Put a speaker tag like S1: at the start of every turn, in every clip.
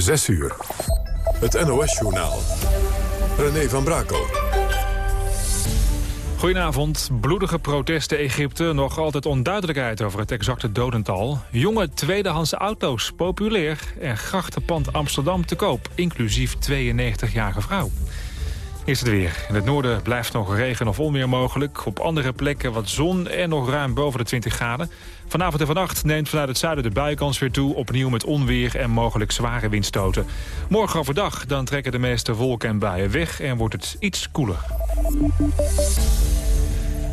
S1: 6 uur. Het NOS-journaal. René van Brakel.
S2: Goedenavond. Bloedige protesten Egypte. Nog altijd onduidelijkheid over het exacte dodental. Jonge tweedehandse auto's populair. En grachtenpand Amsterdam te koop. Inclusief 92-jarige vrouw. Is het weer. In het noorden blijft nog regen of onweer mogelijk. Op andere plekken wat zon en nog ruim boven de 20 graden. Vanavond en vannacht neemt vanuit het zuiden de buienkans weer toe... opnieuw met onweer en mogelijk zware windstoten. Morgen overdag dan trekken de meeste wolken en buien weg... en wordt het iets koeler.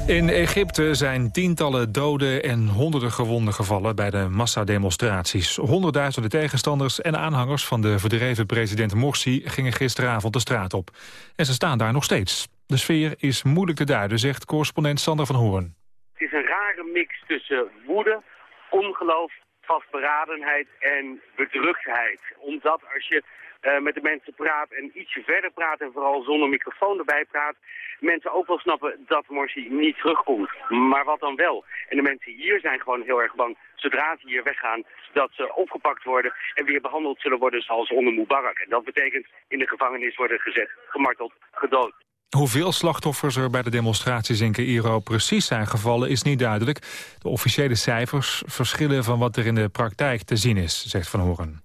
S2: In Egypte zijn tientallen doden en honderden gewonden gevallen bij de massademonstraties. Honderdduizenden tegenstanders en aanhangers van de verdreven president Morsi gingen gisteravond de straat op. En ze staan daar nog steeds. De sfeer is moeilijk te duiden, zegt correspondent Sander van Hoorn.
S3: Het is een rare mix tussen woede, ongeloof, vastberadenheid en bedruktheid. Omdat als je uh, met de mensen praat en ietsje verder praat en vooral zonder microfoon erbij praat, mensen ook wel snappen dat Morsi niet terugkomt. Maar wat dan wel? En de mensen hier zijn gewoon heel erg bang, zodra ze hier weggaan, dat ze opgepakt worden en weer behandeld zullen worden zoals onder Mubarak. En dat betekent in de gevangenis worden gezet, gemarteld, gedood.
S2: Hoeveel slachtoffers er bij de demonstraties in Cairo precies zijn gevallen is niet duidelijk. De officiële cijfers verschillen van wat er in de praktijk te zien is, zegt Van Horen.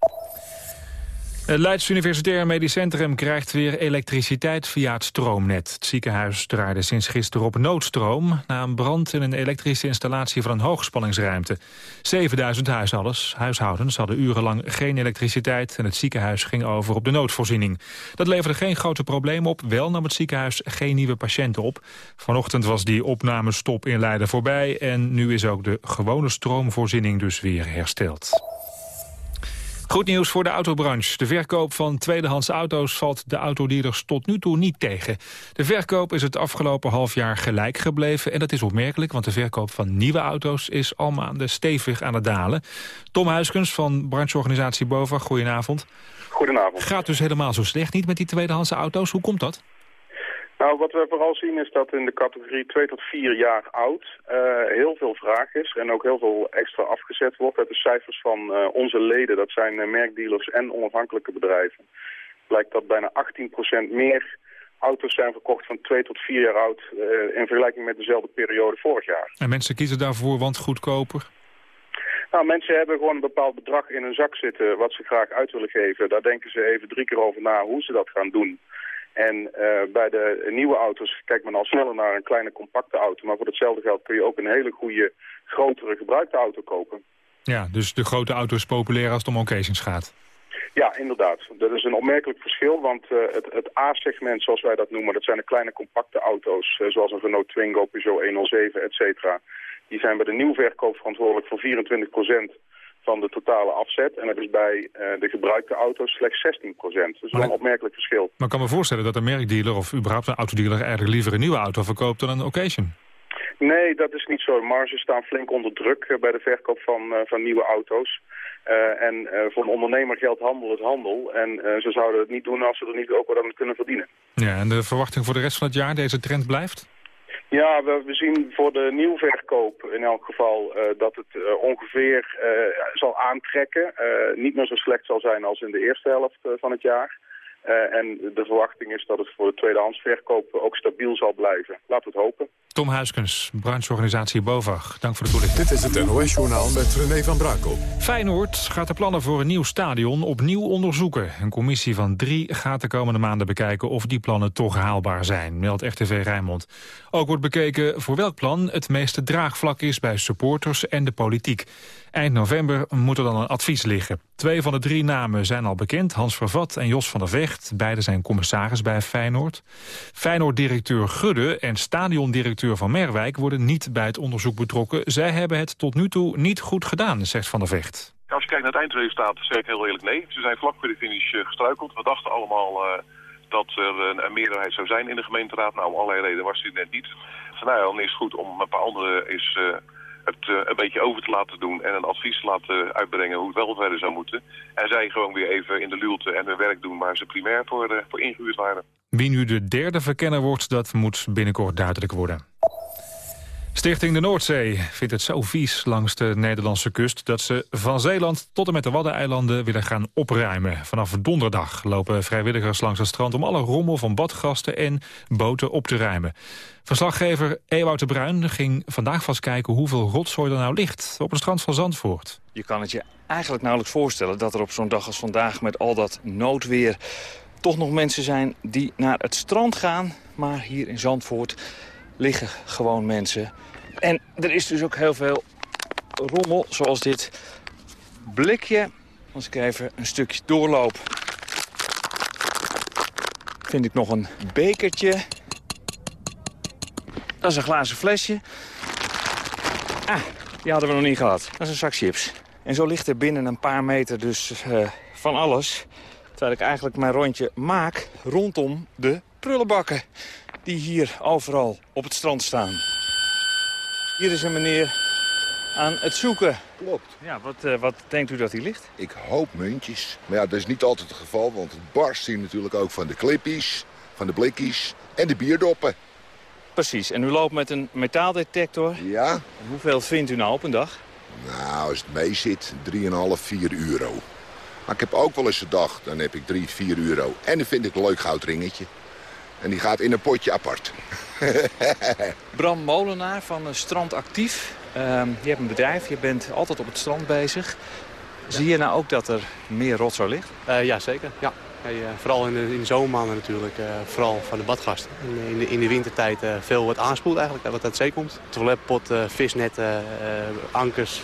S2: Het Leids Universitair Medisch Centrum krijgt weer elektriciteit via het stroomnet. Het ziekenhuis draaide sinds gisteren op noodstroom... na een brand in een elektrische installatie van een hoogspanningsruimte. 7000 huishoudens, huishoudens hadden urenlang geen elektriciteit... en het ziekenhuis ging over op de noodvoorziening. Dat leverde geen grote problemen op. Wel nam het ziekenhuis geen nieuwe patiënten op. Vanochtend was die opnamestop in Leiden voorbij... en nu is ook de gewone stroomvoorziening dus weer hersteld. Goed nieuws voor de autobranche. De verkoop van tweedehands auto's valt de autodealers tot nu toe niet tegen. De verkoop is het afgelopen half jaar gelijk gebleven. En dat is opmerkelijk, want de verkoop van nieuwe auto's is al maanden stevig aan het dalen. Tom Huiskens van brancheorganisatie BOVA, goedenavond.
S4: Goedenavond.
S2: Gaat dus helemaal zo slecht niet met die tweedehandse auto's. Hoe komt dat?
S4: Nou, wat we vooral zien is dat in de categorie 2 tot 4 jaar oud uh, heel veel vraag is en ook heel veel extra afgezet wordt. Uit de cijfers van uh, onze leden, dat zijn uh, merkdealers en onafhankelijke bedrijven, blijkt dat bijna 18% meer auto's zijn verkocht van 2 tot 4 jaar oud in vergelijking met dezelfde periode vorig jaar.
S2: En mensen kiezen daarvoor, want goedkoper?
S4: Nou, mensen hebben gewoon een bepaald bedrag in hun zak zitten wat ze graag uit willen geven. Daar denken ze even drie keer over na hoe ze dat gaan doen. En uh, bij de nieuwe auto's kijkt men al sneller naar een kleine compacte auto. Maar voor hetzelfde geld kun je ook een hele goede, grotere gebruikte auto kopen.
S2: Ja, dus de grote auto is populair als het om occasions gaat.
S4: Ja, inderdaad. Dat is een opmerkelijk verschil, want uh, het, het A-segment, zoals wij dat noemen, dat zijn de kleine compacte auto's, uh, zoals een Renault Twingo, Peugeot 107, et cetera. Die zijn bij de nieuwverkoop verantwoordelijk voor 24 van de totale afzet. En dat is bij uh, de gebruikte auto's slechts 16 procent. Dus maar, een opmerkelijk verschil.
S2: Maar ik kan me voorstellen dat een merkdealer of überhaupt een autodealer... eigenlijk liever een nieuwe auto verkoopt dan een occasion.
S4: Nee, dat is niet zo. Marges staan flink onder druk uh, bij de verkoop van, uh, van nieuwe auto's. en voor een ondernemer geldt handel is handel. En ze zouden het niet doen als ze er niet ook wat aan kunnen verdienen.
S2: Ja, en de verwachting voor de rest van het jaar, deze trend blijft?
S4: Ja, we, we, zien voor de nieuwverkoop in elk geval uh, dat het uh, ongeveer uh, zal aantrekken. niet meer zo slecht zal zijn als in de eerste helft van het jaar. En de verwachting is dat het voor de tweedehandsverkoop ook stabiel zal blijven. Laten we het hopen.
S2: Tom Huiskens, brancheorganisatie BOVAG. Dank voor de toelichting.
S1: Dit is het NOS-journaal met René van Brakel.
S2: Feyenoord gaat de plannen voor een nieuw stadion opnieuw onderzoeken. Een commissie van drie gaat de komende maanden bekijken... of die plannen toch haalbaar zijn, meldt RTV Rijnmond. Ook wordt bekeken voor welk plan het meeste draagvlak is... bij supporters en de politiek. Eind november moet er dan een advies liggen. Twee van de drie namen zijn al bekend, Hans Vervat en Jos van der Vecht. Beide zijn commissaris bij Feyenoord. Feyenoord-directeur Gudde en stadiondirecteur van Merwijk... worden niet bij het onderzoek betrokken. Zij hebben het tot nu toe niet goed gedaan, zegt Van der Vecht.
S5: Als je kijkt naar het eindresultaat, zeg ik heel eerlijk nee. Ze zijn vlak voor de finish uh, gestruikeld. We dachten allemaal uh, dat er een, meerderheid zou zijn in de gemeenteraad. Nou, om allerlei redenen was dit net niet. Nou dan is het goed om een paar andere is... Uh, het uh, een beetje over te laten doen en een advies te laten uitbrengen hoe het wel verder zou moeten. En zij gewoon weer even in de luwte en hun werk doen waar ze primair voor, uh, voor ingehuurd waren.
S2: Wie nu de derde verkenner wordt, dat moet binnenkort duidelijk worden. Stichting de Noordzee vindt het zo vies langs de Nederlandse kust... dat ze van Zeeland tot en met de Waddeneilanden willen gaan opruimen. Vanaf donderdag lopen vrijwilligers langs het strand... om alle rommel van badgasten en boten op te ruimen. Verslaggever Ewout de Bruin ging vandaag vast kijken... hoeveel rotzooi er nou ligt op het strand van Zandvoort.
S6: Je kan het je eigenlijk nauwelijks voorstellen... dat er op zo'n dag als vandaag met al dat noodweer... toch nog mensen zijn die naar het strand gaan... maar hier in Zandvoort liggen gewoon mensen. En er is dus ook heel veel rommel, zoals dit blikje. Als ik even een stukje doorloop, vind ik nog een bekertje. Dat is een glazen flesje. Ah, die hadden we nog niet gehad. Dat is een zak chips. En zo ligt er binnen een paar meter dus uh, van alles. Terwijl ik eigenlijk mijn rondje maak rondom de prullenbakken die hier overal op het strand staan. Hier is een meneer aan het zoeken.
S7: Klopt.
S6: Ja, wat, uh, wat denkt u dat hier ligt?
S7: Ik hoop muntjes. Maar ja, dat is niet altijd het geval, want het barst hier natuurlijk ook van de clippies, van de blikjes en de bierdoppen.
S6: Precies, en u loopt met een metaaldetector.
S7: Ja.
S6: En hoeveel vindt u nou op een dag?
S7: Nou, als het mee zit, 3,5, 4 euro. Maar ik heb ook wel eens een dag, dan heb ik 3, 4 euro. En dan vind ik een leuk goudringetje. En die gaat in een potje apart.
S6: Bram Molenaar van Strand Actief. Uh, je hebt een bedrijf, je bent altijd op het strand bezig. Zie je nou ook dat er meer rotzooi ligt?
S8: Uh, ja, zeker. Ja. Hey, uh, vooral in de, in de zomermaanden natuurlijk, uh, vooral van de badgasten. In, in, de, in de wintertijd veel wat aanspoelt eigenlijk, wat uit zee komt. Toiletpotten, visnetten, ankers,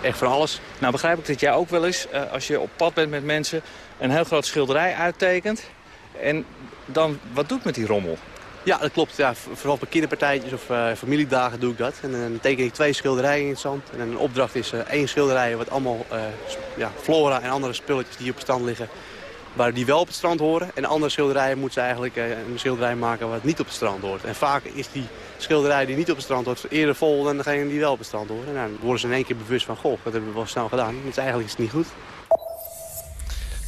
S8: echt van alles.
S6: Nou begrijp ik dat jij ook wel eens, als je op pad bent met mensen... een heel groot schilderij uittekent. En dan wat doet met die rommel?
S8: Ja, dat klopt. Ja, vooral bij kinderpartijtjes of uh, familiedagen doe ik dat. En dan teken ik twee schilderijen in het zand. En een opdracht is uh, één schilderij wat allemaal uh, ja, flora en andere spulletjes die op het strand liggen... waar die wel op het strand horen. En andere schilderijen moet ze eigenlijk een schilderij maken wat niet op het strand hoort. En vaak is die schilderij die niet op het strand hoort eerder vol dan degene die wel op het strand horen. En dan worden ze in één keer bewust van, goh, dat hebben we wel snel gedaan. Dus eigenlijk is het niet goed.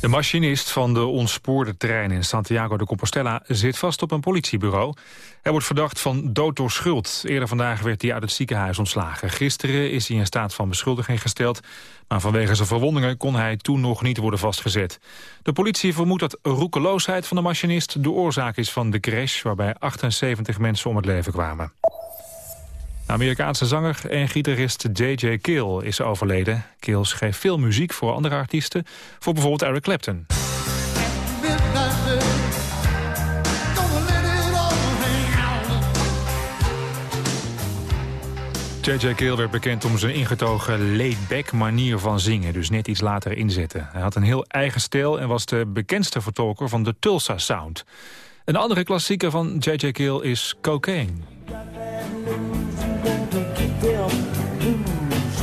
S2: De machinist van de ontspoorde trein in Santiago de Compostela zit vast op een politiebureau. Hij wordt verdacht van dood door schuld. Eerder vandaag werd hij uit het ziekenhuis ontslagen. Gisteren is hij in staat van beschuldiging gesteld. Maar vanwege zijn verwondingen kon hij toen nog niet worden vastgezet. De politie vermoedt dat roekeloosheid van de machinist de oorzaak is van de crash... waarbij 78 mensen om het leven kwamen. Amerikaanse zanger en gitarist J.J. Kill is overleden. Kill schreef veel muziek voor andere artiesten, voor bijvoorbeeld Eric Clapton. J.J. Kill werd bekend om zijn ingetogen laid-back manier van zingen, dus net iets later inzetten. Hij had een heel eigen stijl en was de bekendste vertolker van de Tulsa Sound. Een andere klassieker van J.J. Kill is Cocaine.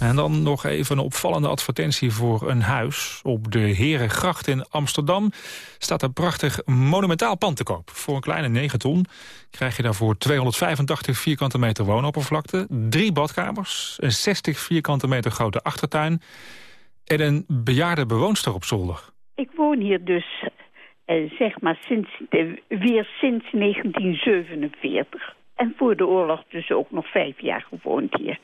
S2: En dan nog even een opvallende advertentie voor een huis. Op de Herengracht in Amsterdam staat een prachtig monumentaal pand te koop. Voor een kleine 9 ton krijg je daarvoor 285 vierkante meter woonoppervlakte... drie badkamers, een 60 vierkante meter grote achtertuin... en een bejaarde bewoonster op zolder.
S9: Ik woon hier dus eh, zeg maar sinds, weer sinds 1947. En voor de oorlog dus ook nog vijf jaar gewoond hier.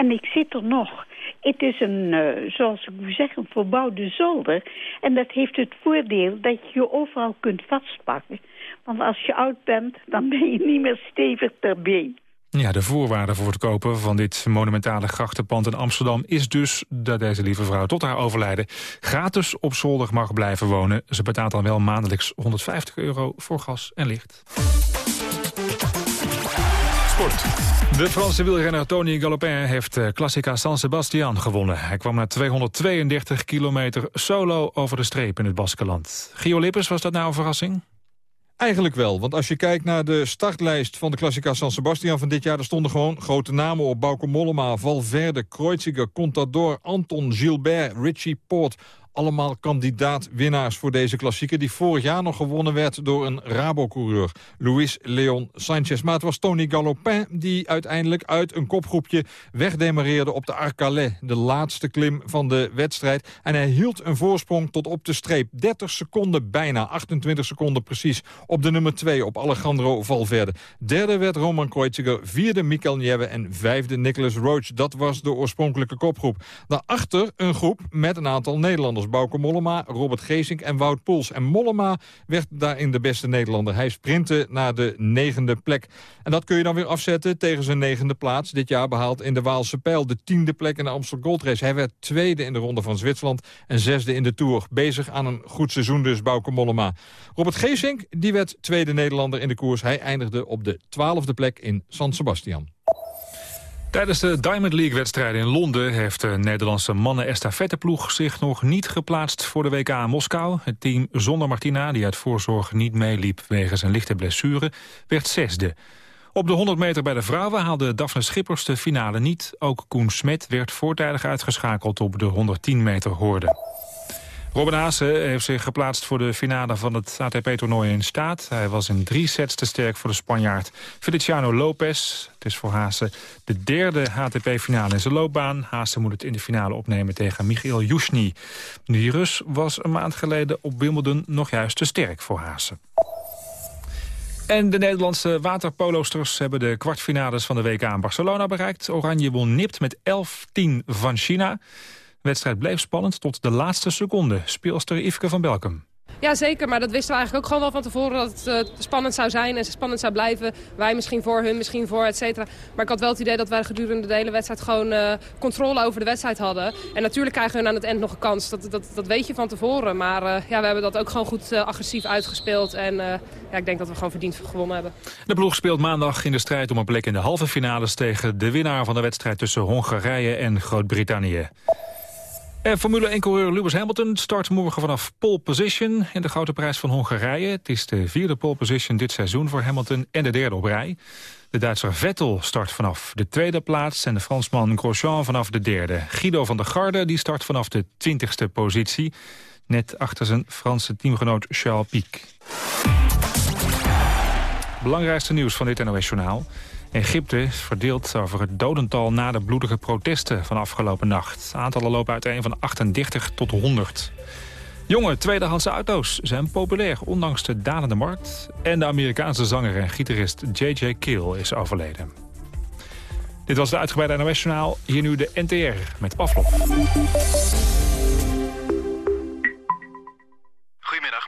S9: En ik zit er nog. Het is een, uh, zoals ik zeg, een verbouwde zolder. En dat heeft het voordeel dat je je overal kunt vastpakken. Want als je oud bent, dan ben je niet meer stevig ter been.
S2: Ja, de voorwaarde voor het kopen van dit monumentale grachtenpand in Amsterdam... is dus dat deze lieve vrouw tot haar overlijden gratis op zolder mag blijven wonen. Ze betaalt dan wel maandelijks 150 euro voor gas en licht. Sport. De Franse wielrenner Tony Galopin heeft Classica San Sebastian gewonnen. Hij kwam na 232 kilometer solo over de streep in het Baskeland. Gio Lippers, was dat nou een verrassing?
S10: Eigenlijk wel, want als je kijkt naar de startlijst van de Classica San Sebastian van dit jaar... er stonden gewoon grote namen op. Bauke Mollema, Valverde, Kreuziger, Contador, Anton, Gilbert, Richie Poort allemaal kandidaat-winnaars voor deze klassieker... die vorig jaar nog gewonnen werd door een Rabo-coureur, Luis Leon Sanchez. Maar het was Tony Galopin die uiteindelijk uit een kopgroepje wegdemareerde op de Arcalais. De laatste klim van de wedstrijd. En hij hield een voorsprong tot op de streep. 30 seconden bijna, 28 seconden precies, op de nummer 2 op Alejandro Valverde. Derde werd Roman Kreuziger, vierde Mikel Nieve en vijfde Nicholas Roach. Dat was de oorspronkelijke kopgroep. Daarachter een groep met een aantal Nederlanders. Bauke Mollema, Robert Geesink en Wout Poels. En Mollema werd daarin de beste Nederlander. Hij sprintte naar de negende plek. En dat kun je dan weer afzetten tegen zijn negende plaats. Dit jaar behaald in de Waalse Pijl. De tiende plek in de Amstel Gold Race. Hij werd tweede in de Ronde van Zwitserland en zesde in de Tour. Bezig aan een goed seizoen dus, Bauke Mollema. Robert Geesink die werd tweede Nederlander in de koers. Hij eindigde op de twaalfde plek in San Sebastian.
S2: Tijdens de Diamond League-wedstrijden in Londen... heeft de Nederlandse mannen-estafetteploeg zich nog niet geplaatst voor de WK in Moskou. Het team zonder Martina, die uit voorzorg niet meeliep wegens een lichte blessure, werd zesde. Op de 100 meter bij de vrouwen haalde Daphne Schippers de finale niet. Ook Koen Smet werd voortijdig uitgeschakeld op de 110 meter hoorde. Robin Haase heeft zich geplaatst voor de finale van het ATP-toernooi in staat. Hij was in drie sets te sterk voor de Spanjaard Feliciano Lopez. Het is voor Haase de derde ATP-finale in zijn loopbaan. Haase moet het in de finale opnemen tegen Michael Yushny. Die Rus was een maand geleden op Wimbledon nog juist te sterk voor Haase. En de Nederlandse waterpolosters hebben de kwartfinales van de WK in Barcelona bereikt. Oranje won nipt met 11-10 van China. De wedstrijd bleef spannend tot de laatste seconde. Speelster Yveske van Belkem.
S11: Ja, zeker. Maar dat wisten we eigenlijk ook gewoon wel van tevoren dat het uh, spannend zou zijn en spannend zou blijven. Wij misschien voor hun, misschien voor, et cetera. Maar ik had wel het idee dat wij gedurende de hele wedstrijd gewoon uh, controle over de wedstrijd hadden. En natuurlijk krijgen we aan het eind nog een kans. Dat, dat, dat weet je van tevoren. Maar uh, ja, we hebben dat ook gewoon goed agressief uitgespeeld. En ja, ik denk dat we gewoon verdiend gewonnen hebben.
S2: De ploeg speelt maandag in de strijd om een plek in de halve finales tegen de winnaar van de wedstrijd tussen Hongarije en Groot-Brittannië. En Formule 1-coureur Lewis Hamilton start morgen vanaf pole position... in de Grote Prijs van Hongarije. Het is de vierde pole position dit seizoen voor Hamilton en de derde op rij. De Duitser Vettel start vanaf de tweede plaats... en de Fransman Grosjean vanaf de derde. Guido van der Garde die start vanaf de twintigste positie... net achter zijn Franse teamgenoot Charles Pic. Belangrijkste nieuws van dit NOS-journaal... Egypte is verdeeld over het dodental na de bloedige protesten van afgelopen nacht. Aantallen lopen uiteen van 38 tot 100. Jonge tweedehandse auto's zijn populair, ondanks de dalende markt. En de Amerikaanse zanger en gitarist J.J. Kill is overleden. Dit was de uitgebreide NOS-journaal. Hier nu de NTR met Pavlov.
S12: Goedemiddag,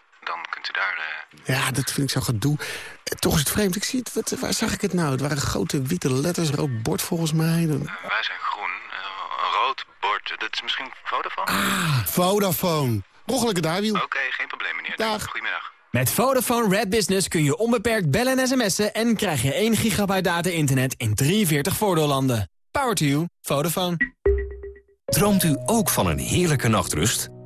S12: dan kunt u daar... Uh...
S13: Ja, dat vind ik zo gedoe. Toch is het vreemd. Ik zie het, wat, waar zag ik het nou? Het waren grote witte letters, rood bord volgens mij. Dan...
S12: Uh, wij zijn groen. Uh, een rood bord. Dat is misschien Vodafone?
S13: Ah, Vodafone. Roggelijke daarwiel.
S12: Oké, okay, geen probleem meneer.
S13: Dag.
S12: Goedemiddag.
S14: Met Vodafone Red Business kun je onbeperkt bellen en sms'en... en krijg je 1 gigabyte data-internet in 43 voordeellanden. Power to you. Vodafone.
S15: Droomt u ook van een heerlijke nachtrust?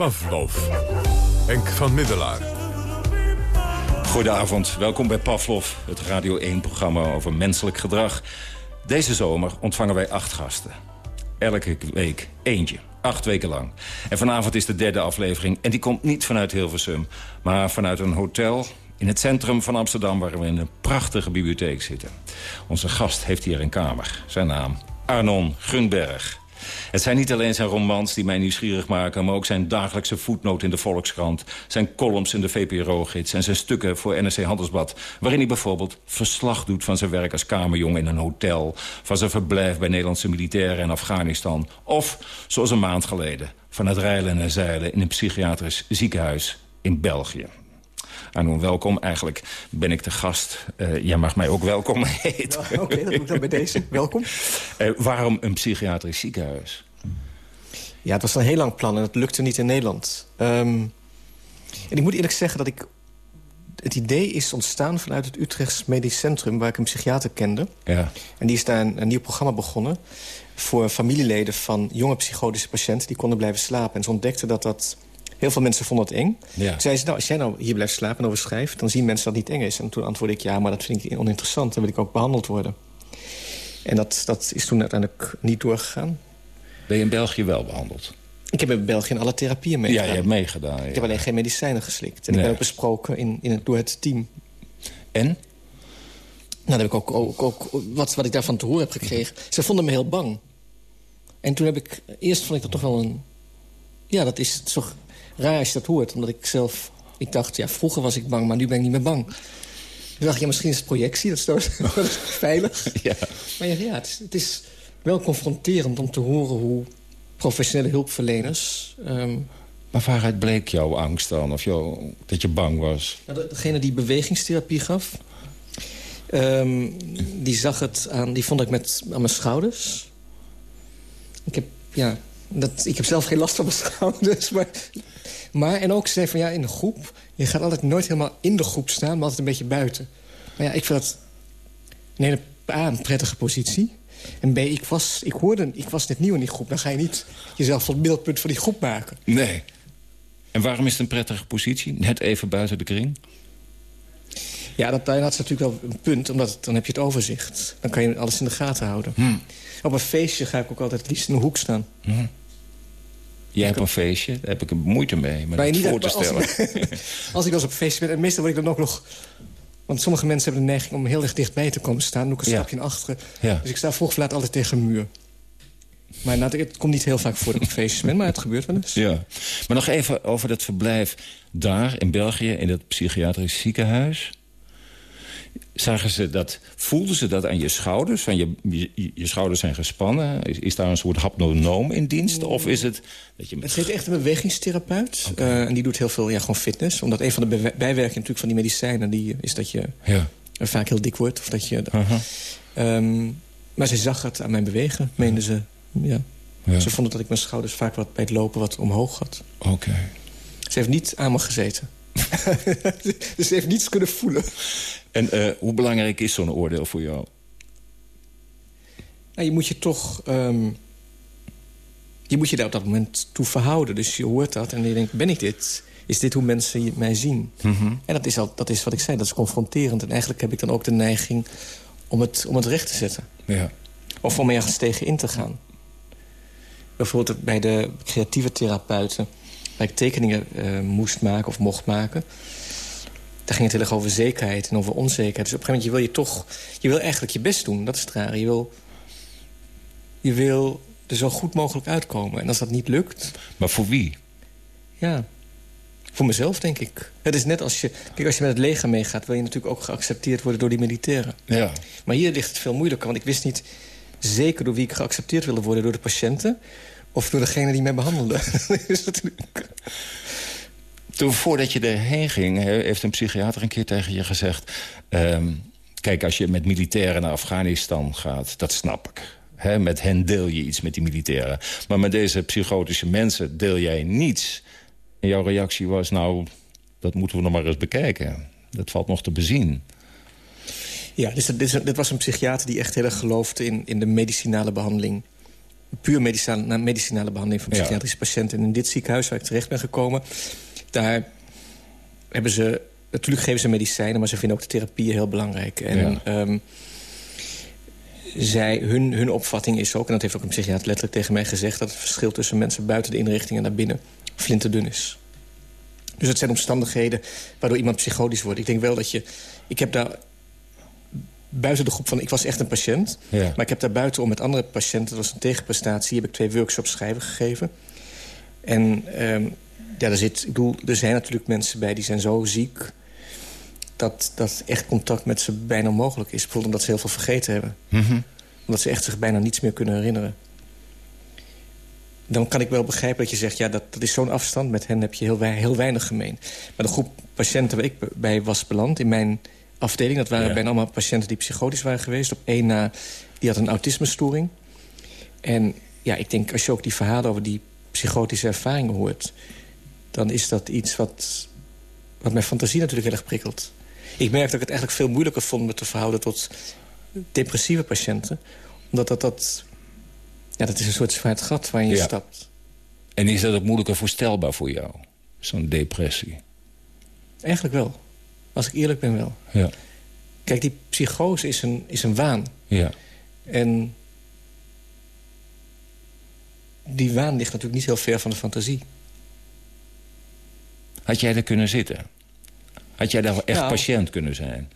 S1: Pavlov. Henk van Middelaar.
S16: Goedenavond, welkom bij Pavlov, het Radio 1-programma over menselijk gedrag. Deze zomer ontvangen wij acht gasten. Elke week eentje, acht weken lang. En vanavond is de derde aflevering en die komt niet vanuit Hilversum... maar vanuit een hotel in het centrum van Amsterdam... waar we in een prachtige bibliotheek zitten. Onze gast heeft hier een kamer. Zijn naam Arnon Gunberg. Het zijn niet alleen zijn romans die mij nieuwsgierig maken... maar ook zijn dagelijkse voetnoot in de Volkskrant... zijn columns in de VPRO-gids en zijn stukken voor NRC Handelsblad... waarin hij bijvoorbeeld verslag doet van zijn werk als kamerjong in een hotel... van zijn verblijf bij Nederlandse militairen in Afghanistan... of, zoals een maand geleden, van het rijlen en zeilen... in een psychiatrisch ziekenhuis in België. Arno, welkom. Eigenlijk ben ik de gast. Uh, jij mag mij ook welkom heten.
S17: Oké, okay, dat doe ik dan bij deze. Welkom.
S16: Uh, waarom een psychiatrisch ziekenhuis?
S17: Ja, het was een heel lang plan en het lukte niet in Nederland. Um, en ik moet eerlijk zeggen dat ik... Het idee is ontstaan vanuit het Utrechts Medisch Centrum... waar ik een psychiater kende.
S16: Ja.
S17: En die is daar een, een nieuw programma begonnen... voor familieleden van jonge psychotische patiënten... die konden blijven slapen. En ze ontdekten dat dat Heel veel mensen vonden het eng.
S16: Ja.
S17: Toen zei ze, nou, als jij nou hier blijft slapen en over schrijft... dan zien mensen dat het niet eng is. En toen antwoordde ik, ja, maar dat vind ik oninteressant. Dan wil ik ook behandeld worden. En dat, dat is toen uiteindelijk niet doorgegaan.
S16: Ben je in België wel behandeld?
S17: Ik heb in België in alle therapieën meegedaan.
S16: Ja, je hebt meegedaan. Ja.
S17: Ik heb alleen geen medicijnen geslikt. En nee. ik ben ook besproken in, in het, door het team.
S16: En?
S17: Nou, dan heb ik ook, ook, ook wat, wat ik daarvan te horen heb gekregen. Ze vonden me heel bang. En toen heb ik... Eerst vond ik dat toch wel een... Ja, dat is toch raar als je dat hoort. Omdat ik zelf... Ik dacht, ja, vroeger was ik bang, maar nu ben ik niet meer bang. Toen dacht ik, ja, misschien is het projectie. Dat dat is veilig.
S16: Ja.
S17: Maar ja, ja het, is, het is wel confronterend om te horen hoe professionele hulpverleners... Um,
S16: maar waaruit bleek jouw angst dan? Of jou, dat je bang was?
S17: Nou, degene die bewegingstherapie gaf... Um, die zag het aan... Die vond ik met, aan mijn schouders. Ik heb, ja... Dat, ik heb zelf geen last van mijn schouders, maar... Maar, en ook zei van, ja, in de groep... je gaat altijd nooit helemaal in de groep staan, maar altijd een beetje buiten. Maar ja, ik vind dat een hele A, een prettige positie. En B, ik was, ik hoorde, ik was net nieuw in die groep. Dan ga je niet jezelf tot middelpunt van die groep maken.
S16: Nee. En waarom is het een prettige positie? Net even buiten de kring?
S17: Ja, dat, is natuurlijk wel een punt, omdat dan heb je het overzicht. Dan kan je alles in de gaten houden.
S16: Hmm.
S17: Op een feestje ga ik ook altijd het liefst in de hoek staan.
S16: Hmm. Jij hebt een feestje, daar heb ik moeite mee, maar
S17: niet
S16: voor te
S17: als,
S16: stellen.
S17: als ik wel eens op feestje ben, en meestal word ik dan ook nog... Want sommige mensen hebben de neiging om heel erg dichtbij te komen staan. Doe ik een
S16: Ja.
S17: stapje naar achteren.
S16: Ja.
S17: Dus ik sta vroeg of laat altijd tegen een muur. Maar nou, het komt niet heel vaak voor dat ik op feestjes ben, maar het gebeurt wel eens.
S16: Ja. Maar nog even over dat verblijf daar in België... in dat psychiatrisch ziekenhuis. Zagen ze dat, voelden ze dat aan je schouders? Van je, je, je schouders zijn gespannen. Is, is daar een soort hapnonoom in dienst? Of is het dat je...
S17: Het heet echt een bewegingstherapeut. Eh, en die doet heel veel ja, gewoon fitness. Omdat een van de bijwerkingen natuurlijk van die medicijnen... Die, is dat je
S16: Ja.
S17: eh, vaak heel dik wordt. Of dat je. Ehm, maar ze zag het aan mijn bewegen, meende ze. Ja.
S16: Ja.
S17: Ze vonden dat ik mijn schouders vaak wat bij het lopen wat omhoog had.
S16: Oké.
S17: Ze heeft niet aan me gezeten. dus ze heeft niets kunnen voelen.
S16: En eh, hoe belangrijk is zo'n oordeel voor jou?
S17: Nou, je moet je toch... ehm, je moet je daar op dat moment toe verhouden. Dus je hoort dat en je denkt, ben ik dit? Is dit hoe mensen mij zien?
S16: Mhm.
S17: En dat is, al, dat is wat ik zei, dat is confronterend. En eigenlijk heb ik dan ook de neiging om het, om het recht te zetten.
S16: Ja.
S17: Of om ergens tegen in te gaan. Bijvoorbeeld bij de creatieve therapeuten... waar ik tekeningen eh, moest maken of mocht maken... daar ging het heel erg over zekerheid en over onzekerheid. Dus op een gegeven moment je wil je toch... je wil eigenlijk je best doen, dat is het rare. Je wil, je wil er zo goed mogelijk uitkomen. En als dat niet lukt...
S16: Maar voor wie?
S17: Ja, voor mezelf, denk ik. Het is net als je... Kijk, als je met het leger meegaat... wil je natuurlijk ook geaccepteerd worden door die militairen.
S16: Ja.
S17: Maar hier ligt het veel moeilijker. Want ik wist niet zeker door wie ik geaccepteerd wilde worden. Door de patiënten of door degene die mij behandelde. Dat-
S16: Toen, voordat je erheen ging, he- heeft een psychiater een keer tegen je gezegd... ehm, kijk, als je met militairen naar Afghanistan gaat, dat snap ik. Met hen deel je iets met die militairen. Maar met deze psychotische mensen deel jij niets. En jouw reactie was, nou, dat moeten we nog maar eens bekijken. Dat valt nog te bezien.
S17: Ja, dus dit, dit was een psychiater die echt heel erg geloofde in, in de medicinale behandeling. Puur medicinale, medicinale behandeling van
S16: Ja.
S17: psychiatrische patiënten. En in dit ziekenhuis waar ik terecht ben gekomen... daar hebben ze... Natuurlijk geven ze medicijnen, maar ze vinden ook de therapieën heel belangrijk. En
S16: Ja.
S17: ehm, zij, hun, hun opvatting is ook, en dat heeft ook een psychiater letterlijk tegen mij gezegd... dat het verschil tussen mensen buiten de inrichting en naar binnen flinterdun is. Dus het zijn omstandigheden waardoor iemand psychotisch wordt. Ik denk wel dat je... Ik heb daar buiten de groep van... Ik was echt een patiënt.
S16: Ja.
S17: Maar ik heb daar buiten om met andere patiënten... dat was een tegenprestatie, heb ik twee workshops schrijven gegeven. En ehm, ja, er, zit, ik bedoel, er zijn natuurlijk mensen bij die zijn zo ziek... dat, dat echt contact met ze bijna onmogelijk is. Bijvoorbeeld omdat ze heel veel vergeten hebben.
S16: Mhm.
S17: Omdat ze echt zich bijna niets meer kunnen herinneren. Dan kan ik wel begrijpen dat je zegt... ja, dat, dat is zo'n afstand, met hen heb je heel, wei- heel weinig gemeen. Maar de groep patiënten waar ik bij was beland... in mijn afdeling, dat waren
S16: Ja.
S17: bijna allemaal patiënten die psychotisch waren geweest. Op één na, die had een autismestoring. En ja, ik denk, als je ook die verhalen over die psychotische ervaringen hoort... dan is dat iets wat, wat mijn fantasie natuurlijk heel erg prikkelt. Ik merk dat ik het eigenlijk veel moeilijker vond me te verhouden tot depressieve patiënten. Omdat dat, dat, ja, dat is een soort zwart gat waarin je
S16: Ja.
S17: stapt.
S16: En is dat ook moeilijker voorstelbaar voor jou? Zo'n depressie.
S17: Eigenlijk wel. Als ik eerlijk ben wel.
S16: Ja.
S17: Kijk, die psychose is een, is een waan.
S16: Ja.
S17: En die waan ligt natuurlijk niet heel ver van de fantasie.
S16: Had jij er kunnen zitten? Had jij daar echt
S17: Nou.
S16: patiënt kunnen zijn?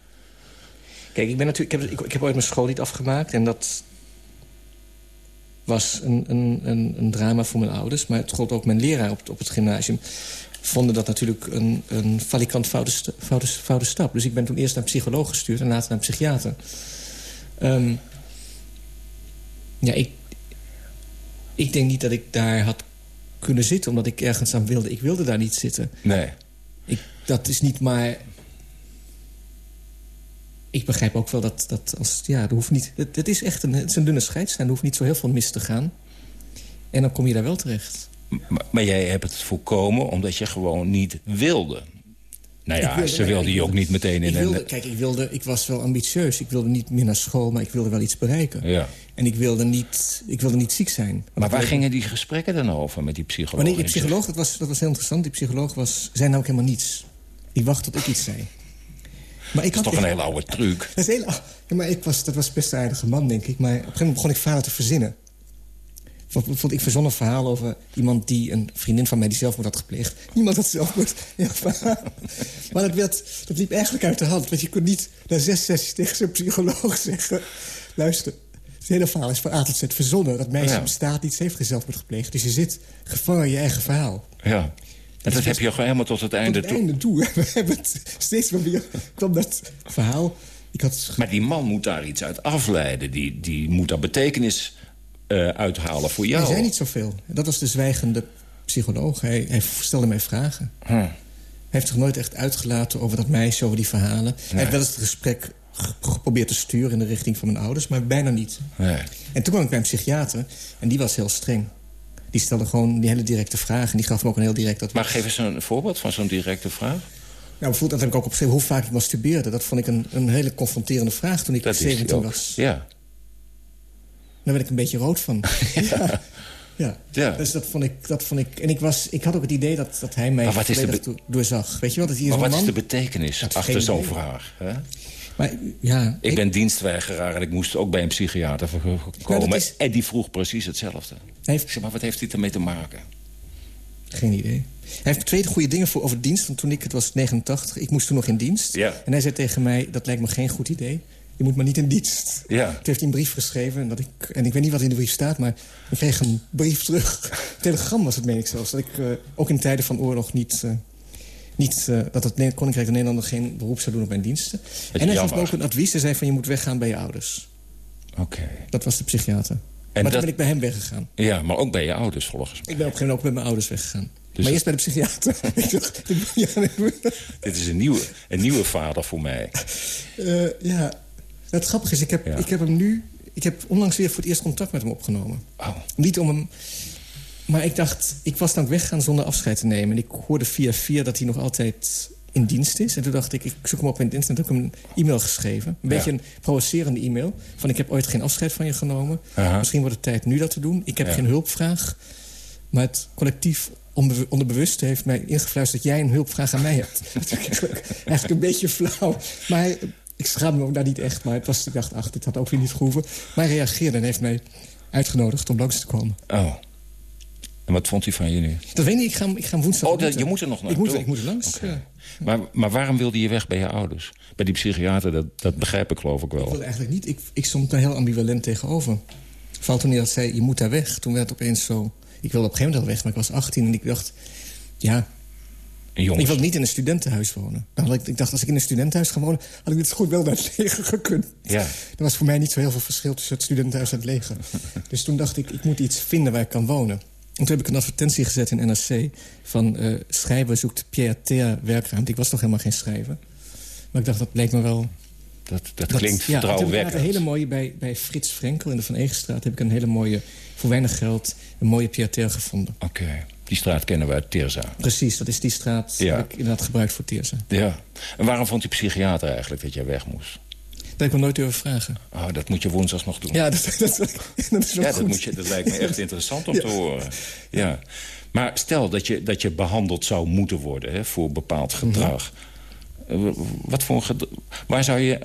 S17: Kijk, ik, ben natuurlijk, ik, heb, ik, ik heb ooit mijn school niet afgemaakt. En dat was een, een, een, een drama voor mijn ouders. Maar het gold ook mijn leraar op, op het gymnasium. Vonden dat natuurlijk een, een valikant foute, foute, foute stap. Dus ik ben toen eerst naar een psycholoog gestuurd en later naar een psychiater. Ehm, ja, ik, ik denk niet dat ik daar had kunnen zitten... omdat ik ergens aan wilde. Ik wilde daar niet zitten.
S16: Nee.
S17: Ik, dat is niet maar... Ik begrijp ook wel dat, dat als... Ja, er hoeft niet... Het, het is echt een, het is een dunne scheidslijn. Er hoeft niet zo heel veel mis te gaan. En dan kom je daar wel terecht.
S16: Maar, maar jij hebt het voorkomen omdat je gewoon niet wilde. Nou ja, ze
S17: nee,
S16: wilde je ook niet meteen in
S17: ik wilde,
S16: een...
S17: Kijk, ik, wilde, ik was wel ambitieus. Ik wilde niet meer naar school, maar ik wilde wel iets bereiken.
S16: Ja.
S17: En ik wilde niet, ik wilde niet ziek zijn.
S16: Maar waar gingen die gesprekken dan over met die psycholoog?
S17: Wanneer die psycholoog, dat was, dat was heel interessant. Die psycholoog was, zei nou ook helemaal niets. Die wacht tot ik iets zei. Maar ik
S16: Dat is
S17: had
S16: toch een hele oude truc?
S17: Dat, is heel, ja, maar ik was, dat was best een aardige man, denk ik. Maar op een gegeven moment begon ik verhalen te verzinnen. Bijvoorbeeld, ik verzon een verhaal over iemand die een vriendin van mij die zelfmoord had gepleegd. Niemand had zelfmoord. Ja, maar dat, werd, dat liep eigenlijk uit de hand. Want je kon niet na zes sessies tegen zo'n psycholoog zeggen... luister, het hele verhaal is van A tot Z verzonnen. Dat meisje
S16: Ja.
S17: bestaat niet, ze heeft geen zelfmoord gepleegd. Dus je zit gevangen in je eigen verhaal.
S16: Ja. En dat heb je gewoon helemaal tot het einde
S17: Tot het
S16: toe.
S17: einde toe. We hebben het steeds weer... kwam dat verhaal... Ik had
S16: Maar die man moet daar iets uit afleiden. Die, die moet daar betekenis eh, uithalen voor jou.
S17: Hij zei niet zoveel. Dat was de zwijgende psycholoog. Hij, hij stelde mij vragen.
S16: Hm.
S17: Hij heeft zich nooit echt uitgelaten over dat meisje, over die verhalen. Hij heeft wel eens het gesprek ge- geprobeerd te sturen in de richting van mijn ouders, maar bijna niet.
S16: Nee.
S17: En toen kwam ik bij een psychiater en die was heel streng. Die stelde gewoon die hele directe vragen en die gaf me ook een heel direct advies.
S16: Maar geef eens een voorbeeld van zo'n directe vraag.
S17: Nou, bijvoorbeeld, dat heb ik ook opgeschreven, hoe vaak ik masturbeerde. Dat vond ik een, een hele confronterende vraag toen ik
S16: Dat is
S17: 17
S16: ook.
S17: was.
S16: Ja.
S17: Daar werd ik een beetje rood van. ja. Ja.
S16: Ja.
S17: Dus dat vond ik... Dat vond ik en ik, was, ik had ook het idee dat, dat hij mij
S16: Maar wat is de
S17: volledig doorzag. Weet je wel? Dat is
S16: Maar wat is de betekenis
S17: Dat
S16: achter zo'n vraag? Hè?
S17: Maar ja,
S16: Ik, ben dienstweigeraar en ik moest ook bij een psychiater voor komen.
S17: is-
S16: En die vroeg precies hetzelfde.
S17: Heeft-
S16: Ik zeg, maar wat heeft dit ermee te maken?
S17: Geen idee. Hij heeft twee goede dingen voor over dienst. Want toen ik, het was 89, ik moest toen nog in dienst.
S16: Ja.
S17: En hij zei tegen mij, dat lijkt me geen goed idee. Je moet maar niet in dienst.
S16: Ja.
S17: Toen heeft hij een brief geschreven. En, dat ik, en ik weet niet wat in de brief staat, maar ik kreeg een brief terug. Telegram was het, meen ik zelfs. Dat ik eh, ook in tijden van oorlog niet... eh, niet eh, dat het Koninkrijk van Nederland geen beroep zou doen op mijn diensten. en hij gaf me ook een advies. Hij zei van, je moet weggaan bij je ouders.
S16: Oké.
S17: Dat was de psychiater. maar
S16: dat-
S17: toen ben ik bij hem weggegaan.
S16: Ja, maar ook bij je ouders volgens mij.
S17: Ik ben op een gegeven moment ook bij mijn ouders weggegaan.
S16: Dus
S17: maar eerst bij de psychiater. Ja, nee,
S16: Dit is een nieuwe, een nieuwe vader voor mij.
S17: Ja, het grappige is, ik heb,
S16: Ja.
S17: ik heb hem nu... Ik heb onlangs weer voor het eerst contact met hem opgenomen.
S16: Oh.
S17: Niet om hem... Maar ik dacht, ik was dan weggaan zonder afscheid te nemen. En ik hoorde via via dat hij nog altijd in dienst is. En toen dacht ik, ik zoek hem op in dienst. En toen heb ik hem een e-mail geschreven. Een
S16: Ja.
S17: beetje een provocerende e-mail. Van, ik heb ooit geen afscheid van je genomen. Misschien wordt het tijd nu dat te doen. Ik heb
S16: Ja.
S17: geen hulpvraag. Maar het collectief onderbewuste heeft mij ingefluisterd... dat jij een hulpvraag aan mij hebt. Eigenlijk, eigenlijk een beetje flauw. Maar hij- ik schaam me ook daar niet echt. Maar het was, ik dacht, ach, dit had ook weer niet gehoeven. Maar hij reageerde en heeft mij uitgenodigd om langs te komen.
S16: Oh. En wat vond hij van nu?
S17: Dat weet ik niet, ik ga, ik ga woensdag...
S16: Oh, dat, je moet er nog
S17: Ik moet, ik moet er langs, ja.
S16: Maar, maar waarom wilde je weg bij je ouders? Bij die psychiater, dat, dat begrijp ik geloof ik
S17: Ik
S16: wel.
S17: wilde eigenlijk niet. Ik, ik stond daar heel ambivalent tegenover. Vooral toen hij dat zei, je moet daar weg. Toen werd het opeens zo... Ik wilde op een gegeven moment al weg, maar ik was 18 en ik dacht... Ja,
S16: jongens.
S17: ik wilde niet in een studentenhuis wonen. Dan had ik, ik dacht, als ik in een studentenhuis ga wonen... had ik het goed wel naar het leger gekund.
S16: Ja.
S17: Er was voor mij niet zo heel veel verschil tussen het studentenhuis en het leger. dus toen dacht ik, ik moet iets vinden waar ik kan wonen. En toen heb ik een advertentie gezet in NRC... van eh, schrijver zoekt Pierre Thea werkruimte. Ik was nog helemaal geen schrijver. Maar ik dacht, dat leek me wel...
S16: Dat, dat, klinkt
S17: ja, ik
S16: vertrouwenwekkend.
S17: een hele mooie bij, bij Frits Frenkel in de Van Egenstraat... heb ik een hele mooie, voor weinig geld, een mooie Pierre Thea gevonden.
S16: Oké, die straat kennen we uit Tirza.
S17: Precies, dat is die straat
S16: Ja.
S17: heb ik inderdaad gebruikt voor Teersen.
S16: Ja. En waarom vond die psychiater eigenlijk dat jij weg moest?
S17: Dat heb ik me nooit durven vragen.
S16: Oh, dat moet je woensdag nog doen.
S17: Ja, dat, dat, dat is
S16: ja, dat, moet je, dat lijkt me echt interessant om
S17: Ja.
S16: te horen. Ja. Maar stel dat je, dat je behandeld zou moeten worden hè, voor bepaald
S17: Mhm.
S16: gedrag. Eh, Wat voor een gedra- Waar zou je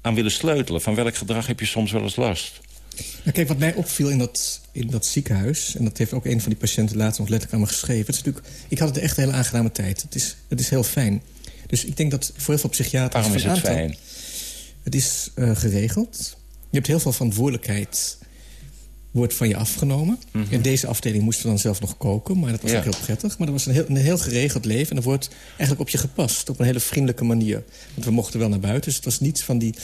S16: aan willen sleutelen? Van welk gedrag heb je soms wel eens last?
S17: Nou, kijk, wat mij opviel in dat, in dat ziekenhuis... en dat heeft ook een van die patiënten later nog letterlijk aan me geschreven... Het is natuurlijk, ik had het echt een hele aangename tijd. Het is, het is heel fijn. Dus ik denk dat voor heel veel psychiaters...
S16: Waarom is het
S17: aantal-
S16: fijn?
S17: Het is eh, geregeld. Je hebt heel veel verantwoordelijkheid wordt van je afgenomen. In deze afdeling moesten we dan zelf nog koken, maar dat was
S16: Mhm. Ja.
S17: ook heel prettig. Maar dat was een heel, een heel geregeld leven en er wordt eigenlijk op je gepast. Op een hele vriendelijke manier. Want we mochten wel naar buiten, dus het was niets van die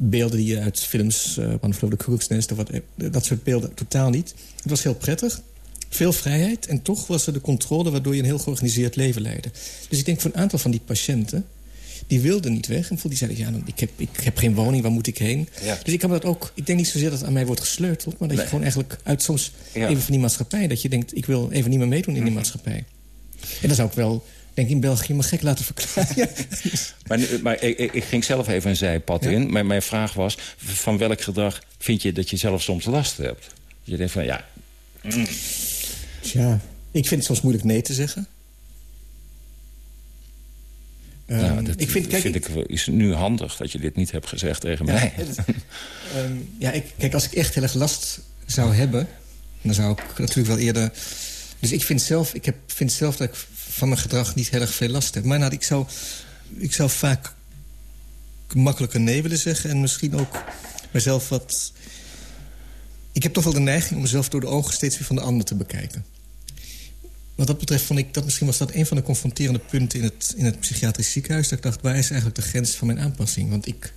S17: beelden die je uit films... eh One Flew the Cuckoo's Nest, of wat, eh, dat soort beelden, totaal niet. Het was heel prettig. Veel vrijheid en toch was er de controle... waardoor je een heel georganiseerd leven leidde. Dus ik denk voor een aantal van die patiënten... die wilden niet weg. En die zeiden, ja, ik heb, ik heb geen woning, waar moet ik heen?
S16: Ja.
S17: Dus ik kan dat ook... Ik denk niet zozeer dat het aan mij wordt gesleuteld... maar dat
S16: Nee.
S17: je gewoon eigenlijk uit soms
S16: Ja. Mhm.
S17: even van die maatschappij... dat je denkt, ik wil even niet meer meedoen in die maatschappij. En dan zou ik wel, denk in België me gek laten verklaren.
S16: Maar, maar ik, ging zelf even een zijpad in. Maar mijn vraag was, van welk gedrag vind je dat je zelf soms last hebt? Je denkt van, ja... mm,
S17: Tja, ik vind het soms moeilijk nee te zeggen.
S16: nou,
S17: Ehm,
S16: dat
S17: ik vind, kijk,
S16: vind ik, is nu handig dat je dit niet hebt gezegd tegen
S17: Ja,
S16: mij.
S17: het- Ehm, ja, ik, kijk, als ik echt heel erg last zou hebben... dan zou ik natuurlijk wel eerder... Dus ik vind zelf, ik heb, vind zelf dat ik van mijn gedrag niet heel erg veel last heb. Maar nou, ik, zou, ik zou vaak makkelijker nee willen zeggen... en misschien ook mezelf wat... Ik heb toch wel de neiging om mezelf door de ogen steeds weer van de ander te bekijken. Wat dat betreft vond ik dat misschien was dat een van de confronterende punten in het, in het psychiatrisch ziekenhuis. Dat ik dacht, waar is eigenlijk de grens van mijn aanpassing? Want ik,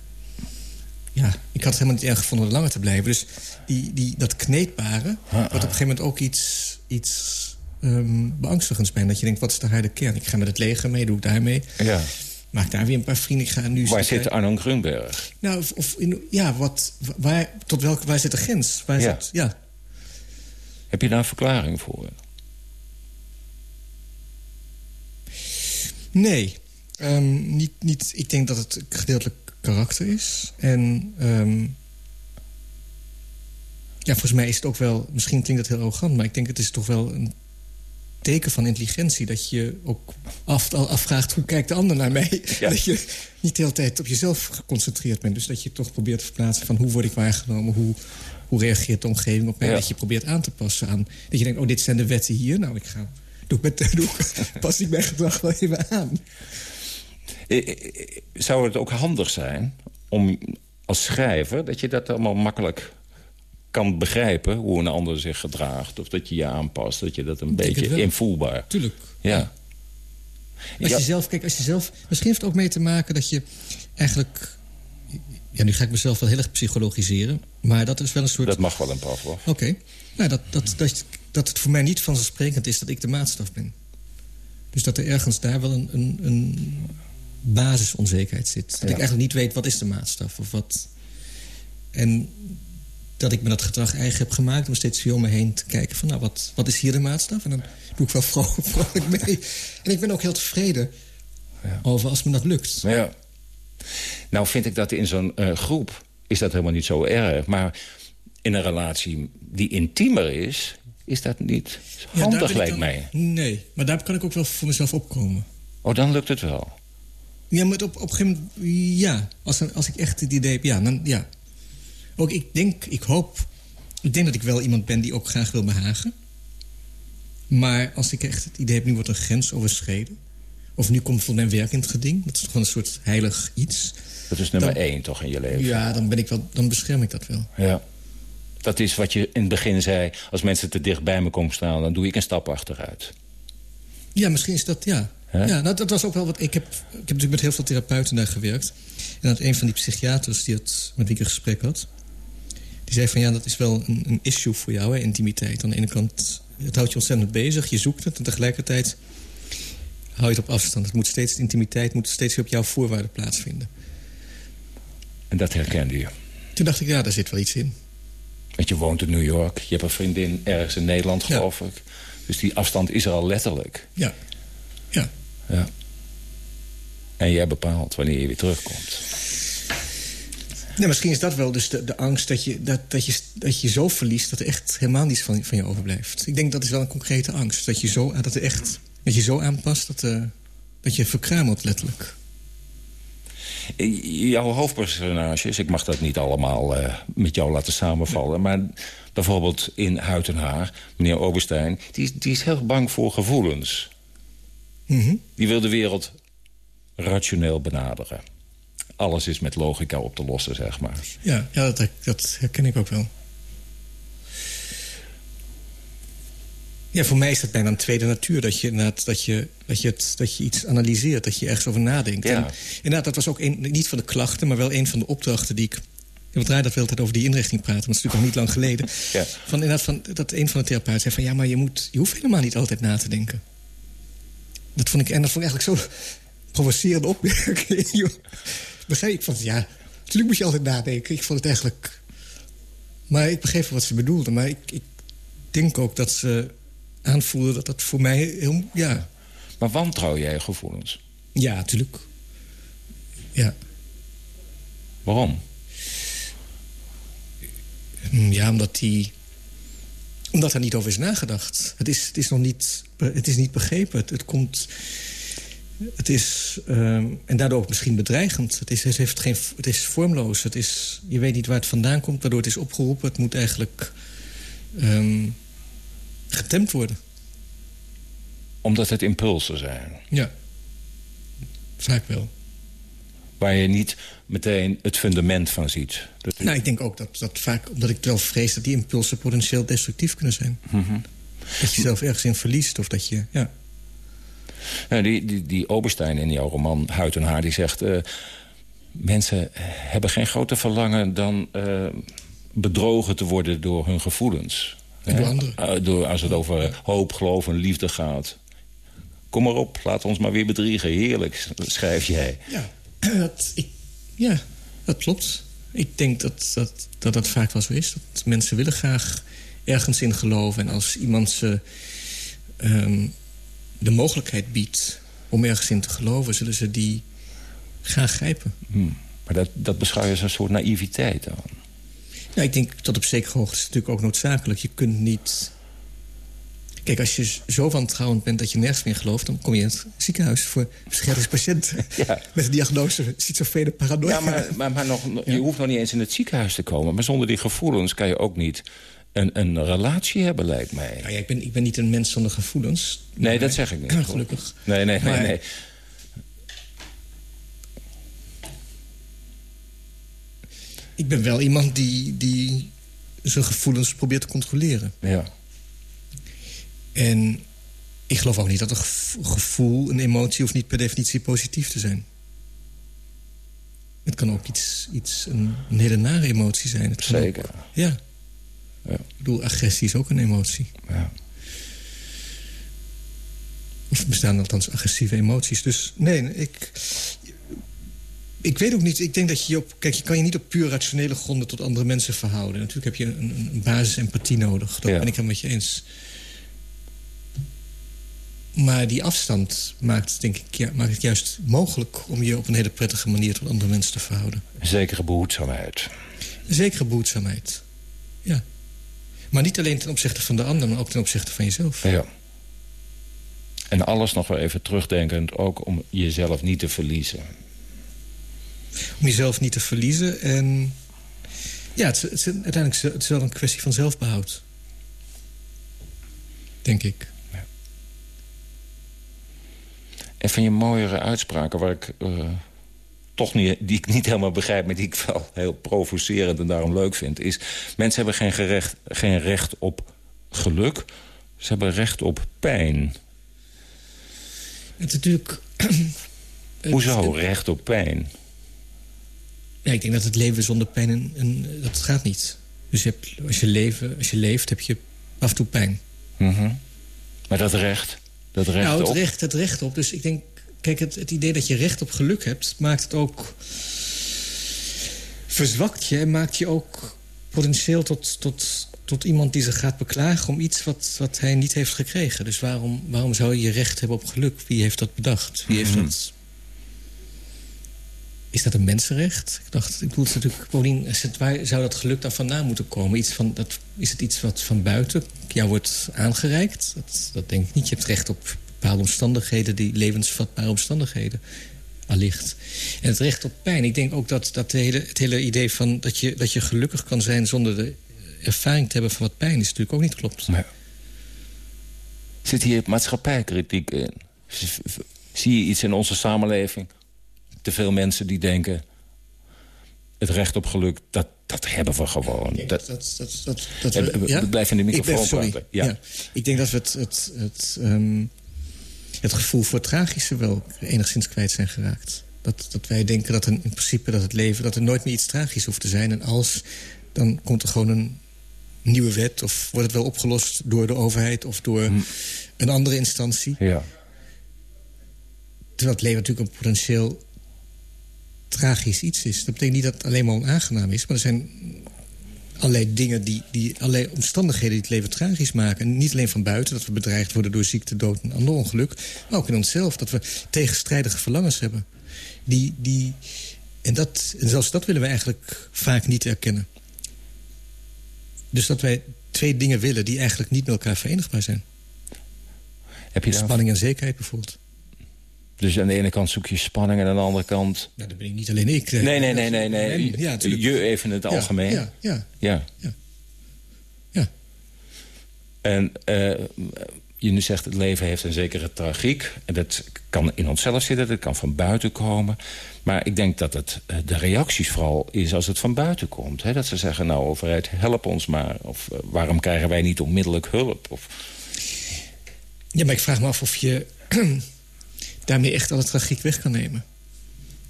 S17: ja, ik had het helemaal niet erg gevonden om langer te blijven. Dus die, die, dat kneedbare wordt op een gegeven moment ook iets, iets ehm, beangstigends bij. Dat je denkt, wat is de harde kern? Ik ga met het leger mee, doe ik daar mee.
S16: Ja.
S17: Maak daar weer een paar vrienden. Ik ga nu
S16: Waar zit Arno Grunberg?
S17: Nou, of, of in, ja, wat, waar, tot welke, waar zit de grens? Waar
S16: Ja.
S17: Zit, ja.
S16: Heb je daar een verklaring voor?
S17: Nee. Ehm, niet, niet, ik denk dat het gedeeltelijk karakter is. En ehm, ja, volgens mij is het ook wel... Misschien klinkt het heel arrogant, maar ik denk het is toch wel een teken van intelligentie... dat je ook af, afvraagt hoe kijkt de ander naar mij.
S16: Ja.
S17: Dat je niet de hele tijd op jezelf geconcentreerd bent. Dus dat je toch probeert te verplaatsen van hoe word ik waargenomen... hoe, hoe reageert de omgeving op mij.
S16: Ja.
S17: Dat je probeert aan te passen aan... dat je denkt, oh, dit zijn de wetten hier. Nou, ik ga... Doe, ik met, doe, pas ik mijn gedrag wel even aan.
S16: Eh, eh, Zou het ook handig zijn om als schrijver... dat je dat allemaal makkelijk kan begrijpen... hoe een ander zich gedraagt of dat je je aanpast... dat je dat een beetje invoelbaar...
S17: Tuurlijk.
S16: Ja.
S17: Als
S16: Ja.
S17: je zelf, kijk, als je zelf... Misschien heeft het ook mee te maken dat je eigenlijk... Ja, nu ga ik mezelf wel heel erg psychologiseren. Maar dat is wel een soort...
S16: Dat mag wel een Pavlov.
S17: Oké. Nou, dat, dat, dat, dat het voor mij niet vanzelfsprekend is dat ik de maatstaf ben. Dus dat er ergens daar wel een, een, een basisonzekerheid zit. Dat ik eigenlijk niet weet, wat is de maatstaf? Of wat... En dat ik me dat gedrag eigen heb gemaakt... om steeds weer om me heen te kijken van... nou, wat, wat is hier de maatstaf? En dan doe ik wel vrolijk, mee. En ik ben ook heel tevreden over als me dat lukt.
S16: Ja. Nou vind ik dat in zo'n eh, groep is dat helemaal niet zo erg. Maar in een relatie die intiemer is, is dat niet
S17: Ja,
S16: handig, lijkt
S17: dan-
S16: mij.
S17: Nee, maar daar kan ik ook wel voor mezelf opkomen.
S16: Oh, dan lukt het wel.
S17: Ja, maar op, op een gegeven moment... Ja, als, als ik echt het idee heb... Ja, dan, ja. Ook ik denk, ik hoop... Ik denk dat ik wel iemand ben die ook graag wil behagen. Maar als ik echt het idee heb, nu wordt een grens overschreden... of nu komt voor mijn werk in het geding... dat is toch een soort heilig iets...
S16: Dat is nummer één toch in je leven?
S17: Ja, dan, ben ik wel, dan bescherm ik dat wel.
S16: Ja. Dat is wat je in het begin zei. Als mensen te dicht bij me komen staan, dan doe ik een stap achteruit.
S17: Ja, misschien is dat, ja. Ja, nou, dat was ook wel wat... Ik heb, ik heb natuurlijk met heel veel therapeuten daar gewerkt. En dat een van die psychiaters die het, met wie ik een gesprek had... die zei van, ja, dat is wel een, een issue voor jou, hè, intimiteit. Aan de ene kant, het houdt je ontzettend bezig, je zoekt het... en tegelijkertijd hou je het op afstand. Het moet steeds, intimiteit moet steeds op jouw voorwaarden plaatsvinden.
S16: En dat herkende je?
S17: Toen dacht ik, ja, daar zit wel iets in.
S16: Want je woont in New York, je hebt een vriendin ergens in Nederland, geloof ik. Dus die afstand is er al letterlijk.
S17: Ja. Ja.
S16: ja. En jij bepaalt wanneer je weer terugkomt.
S17: Nee, misschien is dat wel dus de, de angst dat je, dat, dat, je, dat je zo verliest... dat er echt helemaal niets van, van je overblijft. Ik denk dat is wel een concrete angst. Dat je zo, dat er echt, dat je zo aanpast dat, uh, dat je verkruimelt letterlijk.
S16: Jouw hoofdpersonages, ik mag dat niet allemaal uh, met jou laten samenvallen... maar bijvoorbeeld in Huid en Haar, meneer Oberstein... die, die is heel bang voor gevoelens.
S17: Mm -hmm.
S16: Die wil de wereld rationeel benaderen. Alles is met logica op te lossen, zeg maar.
S17: Ja, ja dat, dat herken ik ook wel. Ja, voor mij is dat bijna een tweede natuur. Dat je, dat je, dat je, het, dat je iets analyseert, dat je ergens over nadenkt.
S16: Ja.
S17: En, inderdaad, dat was ook een, niet van de klachten... maar wel een van de opdrachten die ik... Want draai dat wel altijd over die inrichting praten, want het is natuurlijk nog niet lang geleden.
S16: Ja.
S17: Van, inderdaad, van, dat een van de therapeuten zei van... ja, maar je, moet, je hoeft helemaal niet altijd na te denken. Dat vond ik, en dat vond ik eigenlijk zo provocerende opmerking. Begrijp ik van, ja, natuurlijk moet je altijd nadenken. Ik vond het eigenlijk... Maar ik begreep wat ze bedoelde. Maar ik, ik denk ook dat ze aanvoelde dat dat voor mij heel... Ja.
S16: Maar wantrouw jij gevoelens?
S17: Ja, natuurlijk. Ja.
S16: Waarom?
S17: Ja, omdat die... Omdat er niet over is nagedacht. Het is, het is nog niet, het is niet begrepen. Het, het komt... Het is... Um, en daardoor ook misschien bedreigend. Het is, het, heeft geen, het is vormloos. Het is, je weet niet waar het vandaan komt, waardoor het is opgeroepen. Het moet eigenlijk... Um, getemd worden.
S16: Omdat het impulsen zijn?
S17: Ja, vaak wel.
S16: Waar je niet meteen het fundament van ziet?
S17: Dat. Nou, ik denk ook dat, dat vaak, omdat ik wel vrees... dat die impulsen potentieel destructief kunnen zijn.
S16: Mm -hmm.
S17: Dat je zelf ergens in verliest of dat je... Ja.
S16: Nou, die, die, die Oberstein in jouw roman Huid en Haar, die zegt... Uh, mensen hebben geen groter verlangen dan uh, bedrogen te worden door hun gevoelens.
S17: En door anderen.
S16: Door, als het over hoop, geloof en liefde gaat. Kom maar op, laat ons maar weer bedriegen. Heerlijk, schrijf jij.
S17: Ja, dat, ik, ja, dat klopt. Ik denk dat dat, dat dat vaak wel zo is. Dat mensen willen graag ergens in geloven. En als iemand ze um, de mogelijkheid biedt om ergens in te geloven... zullen ze die graag grijpen.
S16: Hmm. Maar dat, dat beschouw je als een soort naïviteit dan?
S17: Nou, ik denk dat op zekere hoogte is natuurlijk ook noodzakelijk. Je kunt niet... Kijk, als je zo wantrouwend bent dat je nergens meer gelooft... dan kom je in het ziekenhuis voor psychiatrisch
S16: Ja.
S17: Met de diagnose schizofrene paranoia.
S16: Ja, maar, maar, maar nog, je hoeft nog niet eens in het ziekenhuis te komen. Maar zonder die gevoelens kan je ook niet een, een relatie hebben, lijkt mij.
S17: Nou ja, ik, ben, ik ben niet een mens zonder gevoelens.
S16: Nee, dat zeg ik niet.
S17: Gelukkig.
S16: Nee, nee, nee,
S17: Maar-
S16: nee.
S17: Ik ben wel iemand die, die zijn gevoelens probeert te controleren.
S16: Ja.
S17: En ik geloof ook niet dat een gevo- gevoel, een emotie... hoeft niet per definitie positief te zijn. Het kan ook iets, iets een, een hele nare emotie zijn. Het
S16: Zeker.
S17: Ook, ja.
S16: Ja.
S17: Ik bedoel, agressie is ook een emotie.
S16: Ja.
S17: Of bestaan althans agressieve emoties. Dus nee, ik... Ik weet ook niet, ik denk dat je op... Kijk, je kan je niet op puur rationele gronden tot andere mensen verhouden. Natuurlijk heb je een, een basis empathie nodig. Dat
S16: Ja.
S17: ben ik het met je eens. Maar die afstand maakt, denk ik, ja, maakt het juist mogelijk... om je op een hele prettige manier tot andere mensen te verhouden.
S16: Zekere behoedzaamheid.
S17: Zekere behoedzaamheid. Ja. Maar niet alleen ten opzichte van de ander, maar ook ten opzichte van jezelf.
S16: Ja. En alles nog wel even terugdenkend, ook om jezelf niet te verliezen.
S17: Om jezelf niet te verliezen en... Ja, het, het, uiteindelijk het is wel een kwestie van zelfbehoud. Denk ik.
S16: En van je mooiere uitspraken, waar ik... Eh, toch niet, die ik niet helemaal begrijp... maar die ik wel heel provocerend en daarom leuk vind... is mensen hebben geen, gerecht, geen recht op geluk. Ze hebben recht op pijn.
S17: Het is natuurlijk...
S16: Hoezo recht op pijn?
S17: Ja, ik denk dat het leven zonder pijn, een, een, dat gaat niet. Dus je hebt, als, je leven, als je leeft, heb je af en toe pijn.
S16: Mm Maar dat recht, dat recht
S17: nou, het
S16: op?
S17: Recht, het recht op. Dus ik denk, kijk, het, het idee dat je recht op geluk hebt... maakt het ook... verzwakt je en maakt je ook potentieel tot, tot, tot iemand die zich gaat beklagen... om iets wat, wat hij niet heeft gekregen. Dus waarom, waarom zou je recht hebben op geluk? Wie heeft dat bedacht? Wie heeft
S16: Mhm.
S17: dat is dat een mensenrecht? Ik dacht, ik bedoel, het natuurlijk, het, waar zou dat geluk dan vandaan moeten komen? Iets van, dat, is het iets wat van buiten jou wordt aangereikt? Dat, dat denk ik niet. Je hebt recht op bepaalde omstandigheden, die levensvatbare omstandigheden, allicht. En het recht op pijn. Ik denk ook dat, dat de hele, het hele idee van dat je, dat je gelukkig kan zijn zonder de ervaring te hebben van wat pijn is, natuurlijk ook niet klopt.
S16: Maar zit hier maatschappijkritiek in? Zie je iets in onze samenleving? Te veel mensen die denken... het recht op geluk, dat, dat hebben we gewoon. Dat,
S17: dat, dat, dat, dat we- ja?
S16: we blijven in de
S17: Ik
S16: microfoon
S17: ben- sorry.
S16: praten. Ja.
S17: Ja. Ik denk dat we het, het, het, ehm, het gevoel voor het tragische wel enigszins kwijt zijn geraakt. Dat, dat wij denken dat in principe dat het leven... dat er nooit meer iets tragisch hoeft te zijn. En als, dan komt er gewoon een nieuwe wet... of wordt het wel opgelost door de overheid of door een andere instantie.
S16: Ja.
S17: Terwijl het leven natuurlijk een potentieel tragisch iets is. Dat betekent niet dat het alleen maar onaangenaam is... maar er zijn allerlei dingen, die, die, allerlei omstandigheden die het leven tragisch maken. En niet alleen van buiten, dat we bedreigd worden door ziekte, dood en ander ongeluk. Maar ook in onszelf, dat we tegenstrijdige verlangens hebben. Die, die, en, dat, en zelfs dat willen we eigenlijk vaak niet erkennen. Dus dat wij twee dingen willen die eigenlijk niet met elkaar verenigbaar zijn.
S16: Heb je
S17: Spanning en zekerheid bijvoorbeeld.
S16: Dus aan de ene kant zoek je spanning... en aan de andere kant...
S17: Nou, dat ben ik niet alleen ik.
S16: Nee, nee, nee, nee. nee.
S17: Ja, natuurlijk.
S16: je even in het algemeen.
S17: ja, ja.
S16: ja.
S17: Ja. Ja.
S16: En eh, je nu zegt het leven heeft een zekere tragiek. En dat kan in onszelf zitten, dat kan van buiten komen. Maar ik denk dat het eh, de reacties vooral is als het van buiten komt. Hè? Dat ze zeggen, nou overheid, help ons maar. Of eh, waarom krijgen wij niet onmiddellijk hulp? Of,
S17: Ja, maar ik vraag me af of je daarmee echt alle tragiek weg kan nemen.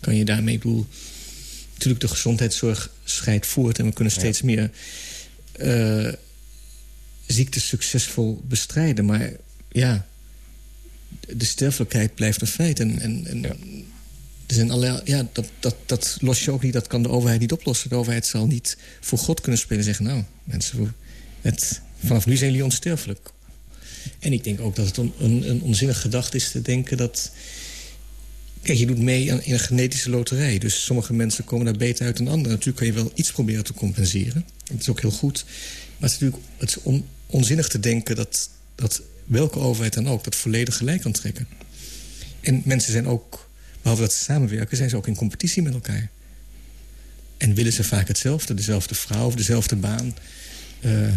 S17: Kan je daarmee, ik bedoel... Natuurlijk, de gezondheidszorg scheidt voort... en we kunnen steeds meer eh, ziektes succesvol bestrijden. Maar ja, de sterfelijkheid blijft een feit. En, en, en er zijn allerlei, ja, dat, dat, dat los je ook niet, dat kan de overheid niet oplossen. De overheid zal niet voor God kunnen spelen en zeggen... nou, mensen, het, vanaf nu zijn jullie onsterfelijk. En ik denk ook dat het een, een, onzinnig gedachte is te denken dat... Kijk, je doet mee aan- in een genetische loterij. Dus sommige mensen komen daar beter uit dan anderen. Natuurlijk kan je wel iets proberen te compenseren. Dat is ook heel goed. Maar het is natuurlijk het onzinnig te denken dat, dat welke overheid dan ook... dat volledig gelijk kan trekken. En mensen zijn ook, behalve dat ze samenwerken... zijn ze ook in competitie met elkaar. En willen ze vaak hetzelfde. Dezelfde vrouw of dezelfde baan. eh,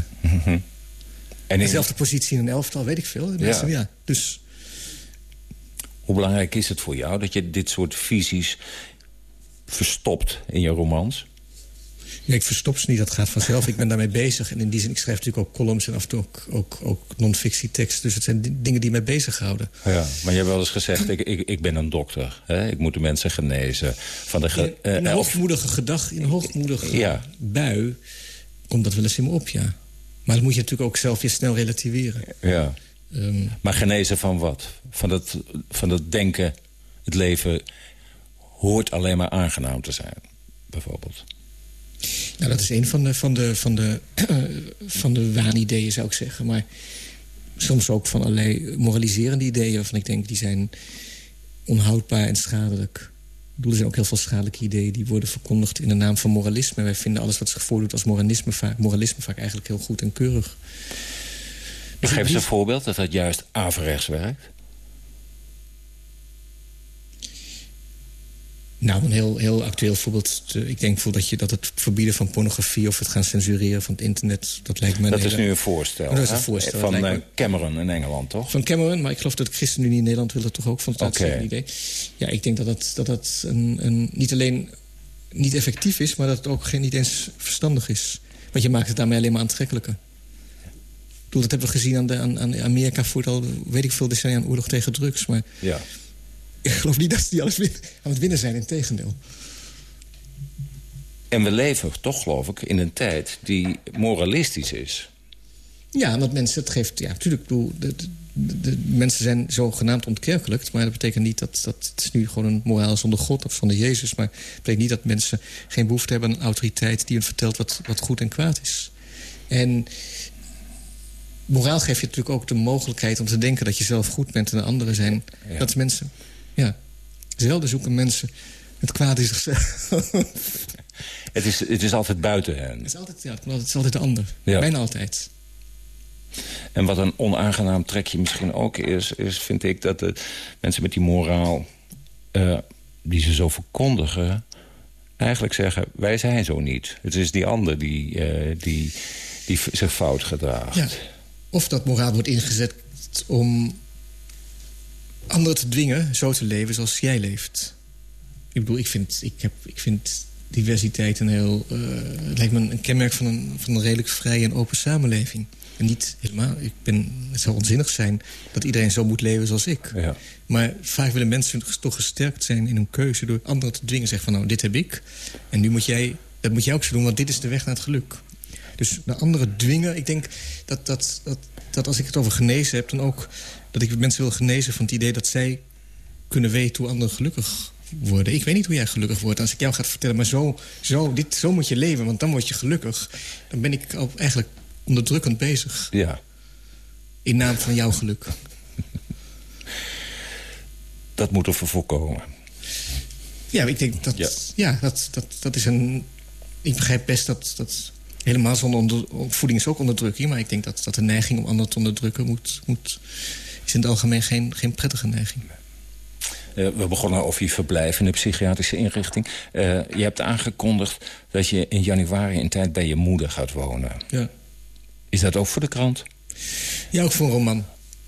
S16: en in-
S17: dezelfde positie in een elftal, weet ik veel.
S16: Ja.
S17: ja. Dus
S16: hoe belangrijk is het voor jou dat je dit soort visies verstopt in je romans?
S17: Ja, ik verstop ze niet, dat gaat vanzelf. Ik ben daarmee bezig. En in die zin, ik schrijf natuurlijk ook columns en af en toe ook, ook, ook non-fictieteksten. Dus het zijn di- dingen die mij bezighouden.
S16: Ja, maar je hebt wel eens gezegd, ik, ik, ik ben een dokter. Hè? Ik moet de mensen genezen. Van de ge- eh,
S17: In een hoogmoedige gedachte, in een hoogmoedige
S16: Ja.
S17: bui... komt dat wel eens in me op, ja. Maar dat moet je natuurlijk ook zelf weer snel relativeren.
S16: ja.
S17: Ehm,
S16: Maar genezen van wat? Van dat, van dat denken, het leven hoort alleen maar aangenaam te zijn, bijvoorbeeld.
S17: Nou, dat is een van de, van de, van de, van de waanideeën, zou ik zeggen. Maar soms ook van allerlei moraliserende ideeën... waarvan ik denk, die zijn onhoudbaar en schadelijk. Bedoel, er zijn ook heel veel schadelijke ideeën... die worden verkondigd in de naam van moralisme. Wij vinden alles wat zich voordoet als moralisme vaak, moralisme vaak eigenlijk heel goed en keurig. Dus
S16: Geef eens een voorbeeld dat dat juist averechts werkt.
S17: Nou, een heel, heel actueel voorbeeld. Eh, Ik denk dat, je, dat het verbieden van pornografie... of het gaan censureren van het internet... dat lijkt me een
S16: Dat is nu een voorstel.
S17: Dat is een voorstel.
S16: Van
S17: Dat
S16: eh,
S17: me-
S16: Cameron in Engeland, toch?
S17: Van Cameron, maar ik geloof dat de ChristenUnie in Nederland wil het toch ook van het idee. Ja, ik denk dat dat, dat, dat een, een, niet alleen niet effectief is... maar dat het ook geen, niet eens verstandig is. Want je maakt het daarmee alleen maar aantrekkelijker. Ik bedoel, dat hebben we gezien aan, de, aan, aan Amerika... voert al, weet ik veel, decennia aan oorlog tegen drugs. Maar
S16: Ja.
S17: Ik geloof niet dat ze die alles win- aan het winnen zijn, in tegendeel.
S16: En we leven toch, geloof ik, in een tijd die moralistisch is.
S17: Ja, want mensen, het geeft... Ja, natuurlijk, de, de, de mensen zijn zogenaamd ontkerkelijkt... maar dat betekent niet dat, dat het is nu gewoon een moraal zonder God of zonder Jezus... maar het betekent niet dat mensen geen behoefte hebben aan een autoriteit... die hun vertelt wat, wat goed en kwaad is. En moraal geeft je natuurlijk ook de mogelijkheid om te denken... dat je zelf goed bent en de anderen zijn...
S16: Ja.
S17: dat mensen... Ja, zelden zoeken mensen het kwaad in zichzelf.
S16: Het is, het is altijd buiten hen.
S17: Het is altijd, ja, het is altijd de ander.
S16: Ja.
S17: Bijna altijd.
S16: En wat een onaangenaam trekje misschien ook is... is vind ik dat de mensen met die moraal eh, die ze zo verkondigen... eigenlijk zeggen, wij zijn zo niet. Het is die ander die, eh, die, die zich fout gedraagt.
S17: Ja. Of dat moraal wordt ingezet om anderen te dwingen zo te leven zoals jij leeft. Ik bedoel, ik vind, ik heb, ik vind diversiteit een heel... eh, het lijkt me een kenmerk van een, van een redelijk vrije en open samenleving. En niet helemaal... Ik ben, het zou onzinnig zijn dat iedereen zo moet leven zoals ik.
S16: Ja.
S17: Maar vaak willen mensen toch gesterkt zijn in hun keuze... door anderen te dwingen. Zeggen van, nou, dit heb ik. En nu moet jij... Dat moet jij ook zo doen, want dit is de weg naar het geluk. Dus de anderen dwingen. Ik denk dat, dat, dat, dat als ik het over genezen heb... dan ook dat ik mensen wil genezen van het idee dat zij kunnen weten hoe anderen gelukkig worden. Ik weet niet hoe jij gelukkig wordt. Als ik jou ga vertellen, maar zo, zo, dit, zo moet je leven, want dan word je gelukkig. Dan ben ik al eigenlijk onderdrukkend bezig.
S16: Ja.
S17: In naam van jouw geluk.
S16: Dat moeten we voorkomen.
S17: Ja, ik denk dat... Ja, dat, dat, dat is een... Ik begrijp best dat... dat helemaal zonder onder, opvoeding is ook onderdrukking... maar ik denk dat, dat de neiging om anderen te onderdrukken... Moet, moet, is in het algemeen geen, geen prettige neiging.
S16: Eh, we begonnen over je verblijf in de psychiatrische inrichting. Eh, je hebt aangekondigd dat je in januari een tijd bij je moeder gaat wonen.
S17: Ja.
S16: Is dat ook voor de krant?
S17: Ja, ook voor een roman.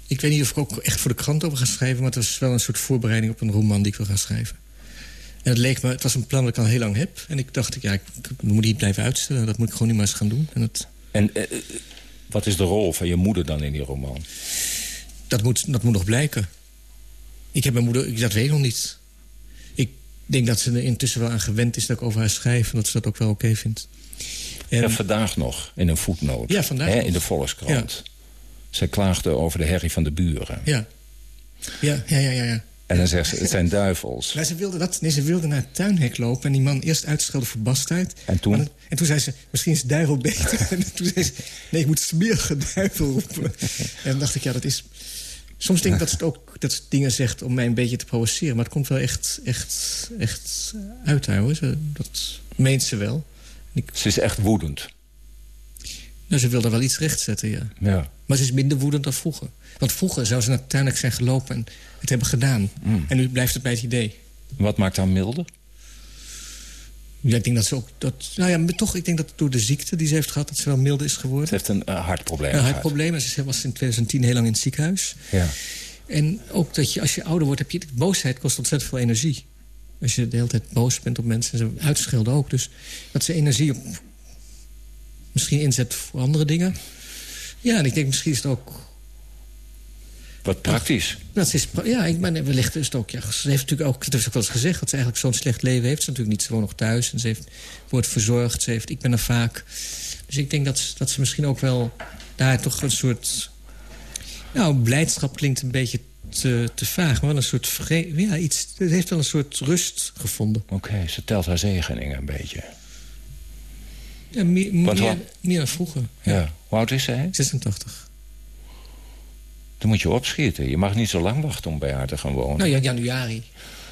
S17: Ik weet niet of ik ook echt voor de krant over ga schrijven... maar het was wel een soort voorbereiding op een roman die ik wil gaan schrijven. En het leek me, het was een plan dat ik al heel lang heb. En ik dacht, ja, ik, ik moet niet blijven uitstellen. Dat moet ik gewoon nu maar eens gaan doen. En het,
S16: En eh, wat is de rol van je moeder dan in die roman?
S17: Dat, moet, dat moet nog blijken. Ik heb mijn moeder, ik- dat weet ik nog niet. Ik denk dat ze er intussen wel aan gewend is dat ik over haar schrijf... en dat ze dat ook wel oké vindt. En,
S16: Ja, vandaag nog, in een voetnoot.
S17: Ja, vandaag
S16: Hè. In de Volkskrant. Zij klaagde over de herrie van de buren.
S17: ja. Ja, ja, ja, ja, ja.
S16: En dan zegt ze, het zijn duivels.
S17: Maar ze wilde, dat, nee, ze wilde naar het tuinhek lopen en die man eerst uitschelde voor bastheid.
S16: En toen?
S17: En toen zei ze, misschien is duivel beter. en toen zei ze, nee, ik moet smerige duivel roepen. en dan dacht ik, ja, dat is... Soms denk ik dat ze, het ook, dat ze dingen zegt om mij een beetje te provoceren. Maar het komt wel echt, echt, echt uit haar, hoor. Ze, dat meent ze wel.
S16: Ze is echt woedend.
S17: Nou, ze wilde wel iets rechtzetten, ja.
S16: Ja.
S17: Maar ze is minder woedend dan vroeger. Want vroeger zou ze tuinhek zijn gelopen en het hebben gedaan.
S16: Mm.
S17: En nu blijft het bij het idee.
S16: Wat maakt haar milder?
S17: Ja, ik denk dat ze ook... Dat, nou ja, maar toch, ik denk dat door de ziekte die ze heeft gehad... dat ze wel milder is geworden.
S16: Ze heeft een eh, hartprobleem
S17: Een hartprobleem. En ze was in 2010 heel lang in het ziekenhuis.
S16: Ja.
S17: En ook dat je, als je ouder wordt... Heb je, boosheid kost ontzettend veel energie. Als je de hele tijd boos bent op mensen. En ze uitschelden ook. Dus dat ze energie op... Misschien inzet voor andere dingen. Ja, en ik denk misschien is het ook...
S16: Wat praktisch.
S17: Dat is, ja, ik ben, wellicht is het ook... Ja, ze heeft natuurlijk ook, het heeft ook wel eens gezegd... dat ze eigenlijk zo'n slecht leven heeft. Ze is natuurlijk niet, ze woont nog thuis. En ze heeft, wordt verzorgd. Ze heeft, ik ben er vaak. Dus ik denk dat, ze- dat ze misschien ook wel... daar toch een soort... Nou, blijdschap klinkt een beetje te, te vaag. Maar wel een soort... vre- Ja, iets, ze heeft wel een soort rust gevonden.
S16: Oké, ze telt haar zegeningen een beetje.
S17: Ja, meer, meer, dan vroeger.
S16: Ja. Hoe oud is zij?
S17: 86.
S16: Dan moet je opschieten. Je mag niet zo lang wachten om bij haar te gaan wonen.
S17: Nou ja, januari.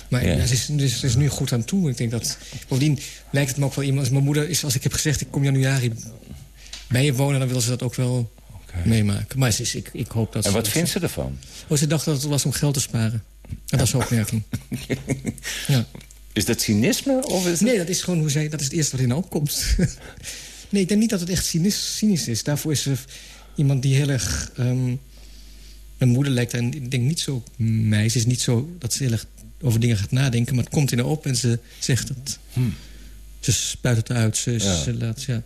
S17: Maar
S16: Ja.
S17: ze, is, dus, ze is nu goed aan toe. Ik denk dat... Bovendien lijkt het me ook wel iemand... Als mijn moeder is, als ik heb gezegd, ik kom januari bij je wonen... dan wil ze dat ook wel meemaken. Maar ze is, ik, ik hoop dat
S16: en
S17: ze...
S16: wat vindt ze ervan?
S17: Oh, ze dacht dat het was om geld te sparen. En dat is een opmerking. ja.
S16: Is dat cynisme? Of is
S17: Nee, dat is gewoon hoe zij, dat is het eerste wat in haar opkomt. nee, ik denk niet dat het echt cynisch, cynisch is. Daarvoor is ze iemand die heel erg... Um, mijn moeder lijkt en ik denk niet zo mij. Ze is niet zo dat ze heel erg over dingen gaat nadenken. Maar het komt in haar op en ze zegt het.
S16: Hmm.
S17: Ze spuit het uit. Ze,
S16: Ja.
S17: ze laat, ja.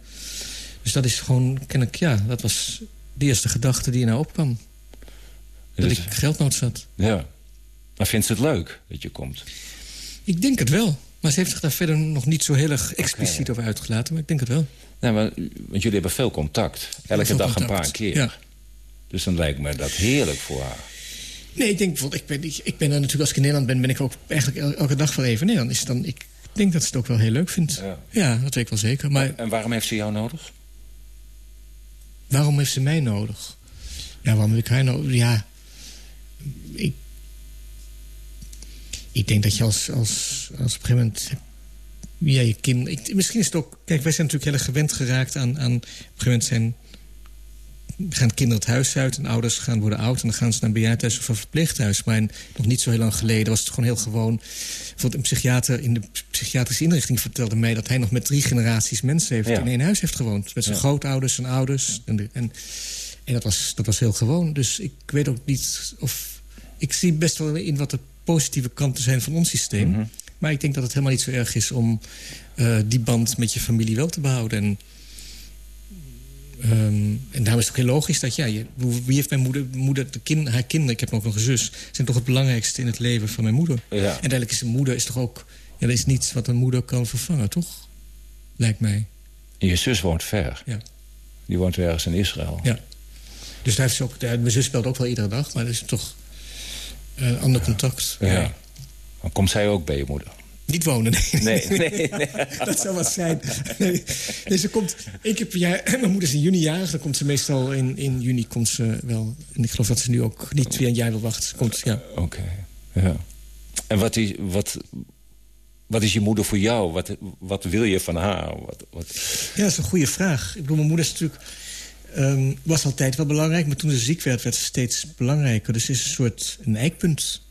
S17: Dus dat is gewoon, ken ik, ja, dat was de eerste gedachte die in haar opkwam. Dat
S16: Dus-
S17: ik geldnood zat.
S16: Ja. Maar vindt ze het leuk dat je komt?
S17: Ik denk het wel. Maar ze heeft zich daar verder nog niet zo heel erg expliciet over uitgelaten. Maar ik denk het wel.
S16: Nee, maar, want jullie hebben veel contact. Elke
S17: Veel
S16: dag een paar keer.
S17: ja.
S16: Dus dan lijkt me dat heerlijk voor haar.
S17: Nee, ik denk bijvoorbeeld, ik ben, ik, ik ben er natuurlijk als ik in Nederland ben... ben ik ook eigenlijk el- elke dag wel even in Nederland. Is dan, ik denk dat ze het ook wel heel leuk vindt. Ja, dat weet ik wel zeker. Maar
S16: En waarom heeft ze jou nodig?
S17: waarom heeft ze mij nodig? Ja, waarom heb ik haar nodig? Ja, ik... Ik denk dat je als, als, als op een gegeven moment... Ja, je kind, ik, misschien is het ook... Kijk, wij zijn natuurlijk heel erg gewend geraakt aan... aan op een gegeven moment zijn gaan kinderen het huis uit en ouders gaan worden oud... en dan gaan ze naar een bejaardhuis of een verpleeghuis. Maar in- nog niet zo heel lang geleden was het gewoon heel gewoon... Een psychiater in de psychiatrische inrichting vertelde mij... dat hij nog met drie generaties mensen heeft
S16: Ja.
S17: in één huis heeft gewoond. Met zijn
S16: Ja.
S17: grootouders, zijn ouders. En, de- en, en dat, was, dat was heel gewoon. Dus ik weet ook niet of... Ik zie best wel in wat de positieve kanten zijn van ons systeem.
S16: Mhm.
S17: Maar ik denk dat het helemaal niet zo erg is om eh, die band met je familie wel te behouden. En Ehm, en daarom is het ook heel logisch dat... Ja, je, wie heeft mijn moeder... moeder de kind, haar kinderen, ik heb nog een zus... zijn toch het belangrijkste in het leven van mijn moeder.
S16: Ja.
S17: En uiteindelijk is een moeder is toch ook... Ja, er is niets wat een moeder kan vervangen, toch? Lijkt mij.
S16: En je zus woont ver.
S17: Ja.
S16: Die woont ergens in Israël.
S17: Ja. Dus daar heeft ze ook... mijn zus speelt ook wel iedere dag... maar dat is toch een ander contact.
S16: Ja. Dan komt zij ook bij je moeder.
S17: Niet wonen, nee.
S16: Nee, nee, nee.
S17: dat zou wat zijn. Nee, nee, ze komt één keer per jaar... Mijn moeder is in juni jarig. Dan komt ze meestal in, in juni komt ze wel. En ik geloof dat ze nu ook niet weer een jaar wil wachten. Ze komt, ja.
S16: Oké, ja. En wat is, wat, wat is je moeder voor jou? Wat, wat wil je van haar? Wat, wat...
S17: Ja, dat is een goede vraag. Ik bedoel, mijn moeder is natuurlijk, ehm, was altijd wel belangrijk... maar toen ze ziek werd, werd ze steeds belangrijker. Dus ze is een soort een eikpunt.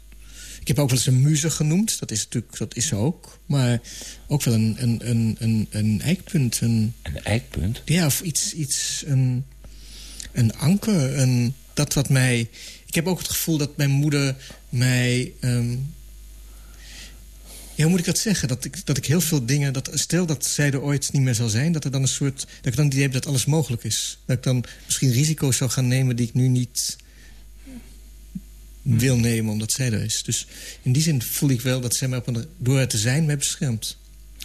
S17: Ik heb ook wel eens een muze genoemd. Dat is natuurlijk, dat is ze ook. Maar ook wel een, een, een, een, een eikpunt. Een,
S16: een eikpunt?
S17: Ja, of iets, iets een, een anker. Een, dat wat mij... Ik heb ook het gevoel dat mijn moeder mij... ehm, ja, hoe moet ik dat zeggen? Dat ik, dat ik heel veel dingen... Dat, stel dat zij er ooit niet meer zal zijn... dat er dan een soort... dat ik dan het idee heb dat alles mogelijk is. Dat ik dan misschien risico's zou gaan nemen... die ik nu niet wil nemen omdat zij er is. Dus in die zin voel ik wel dat zij mij op een, door het te zijn mij beschermt.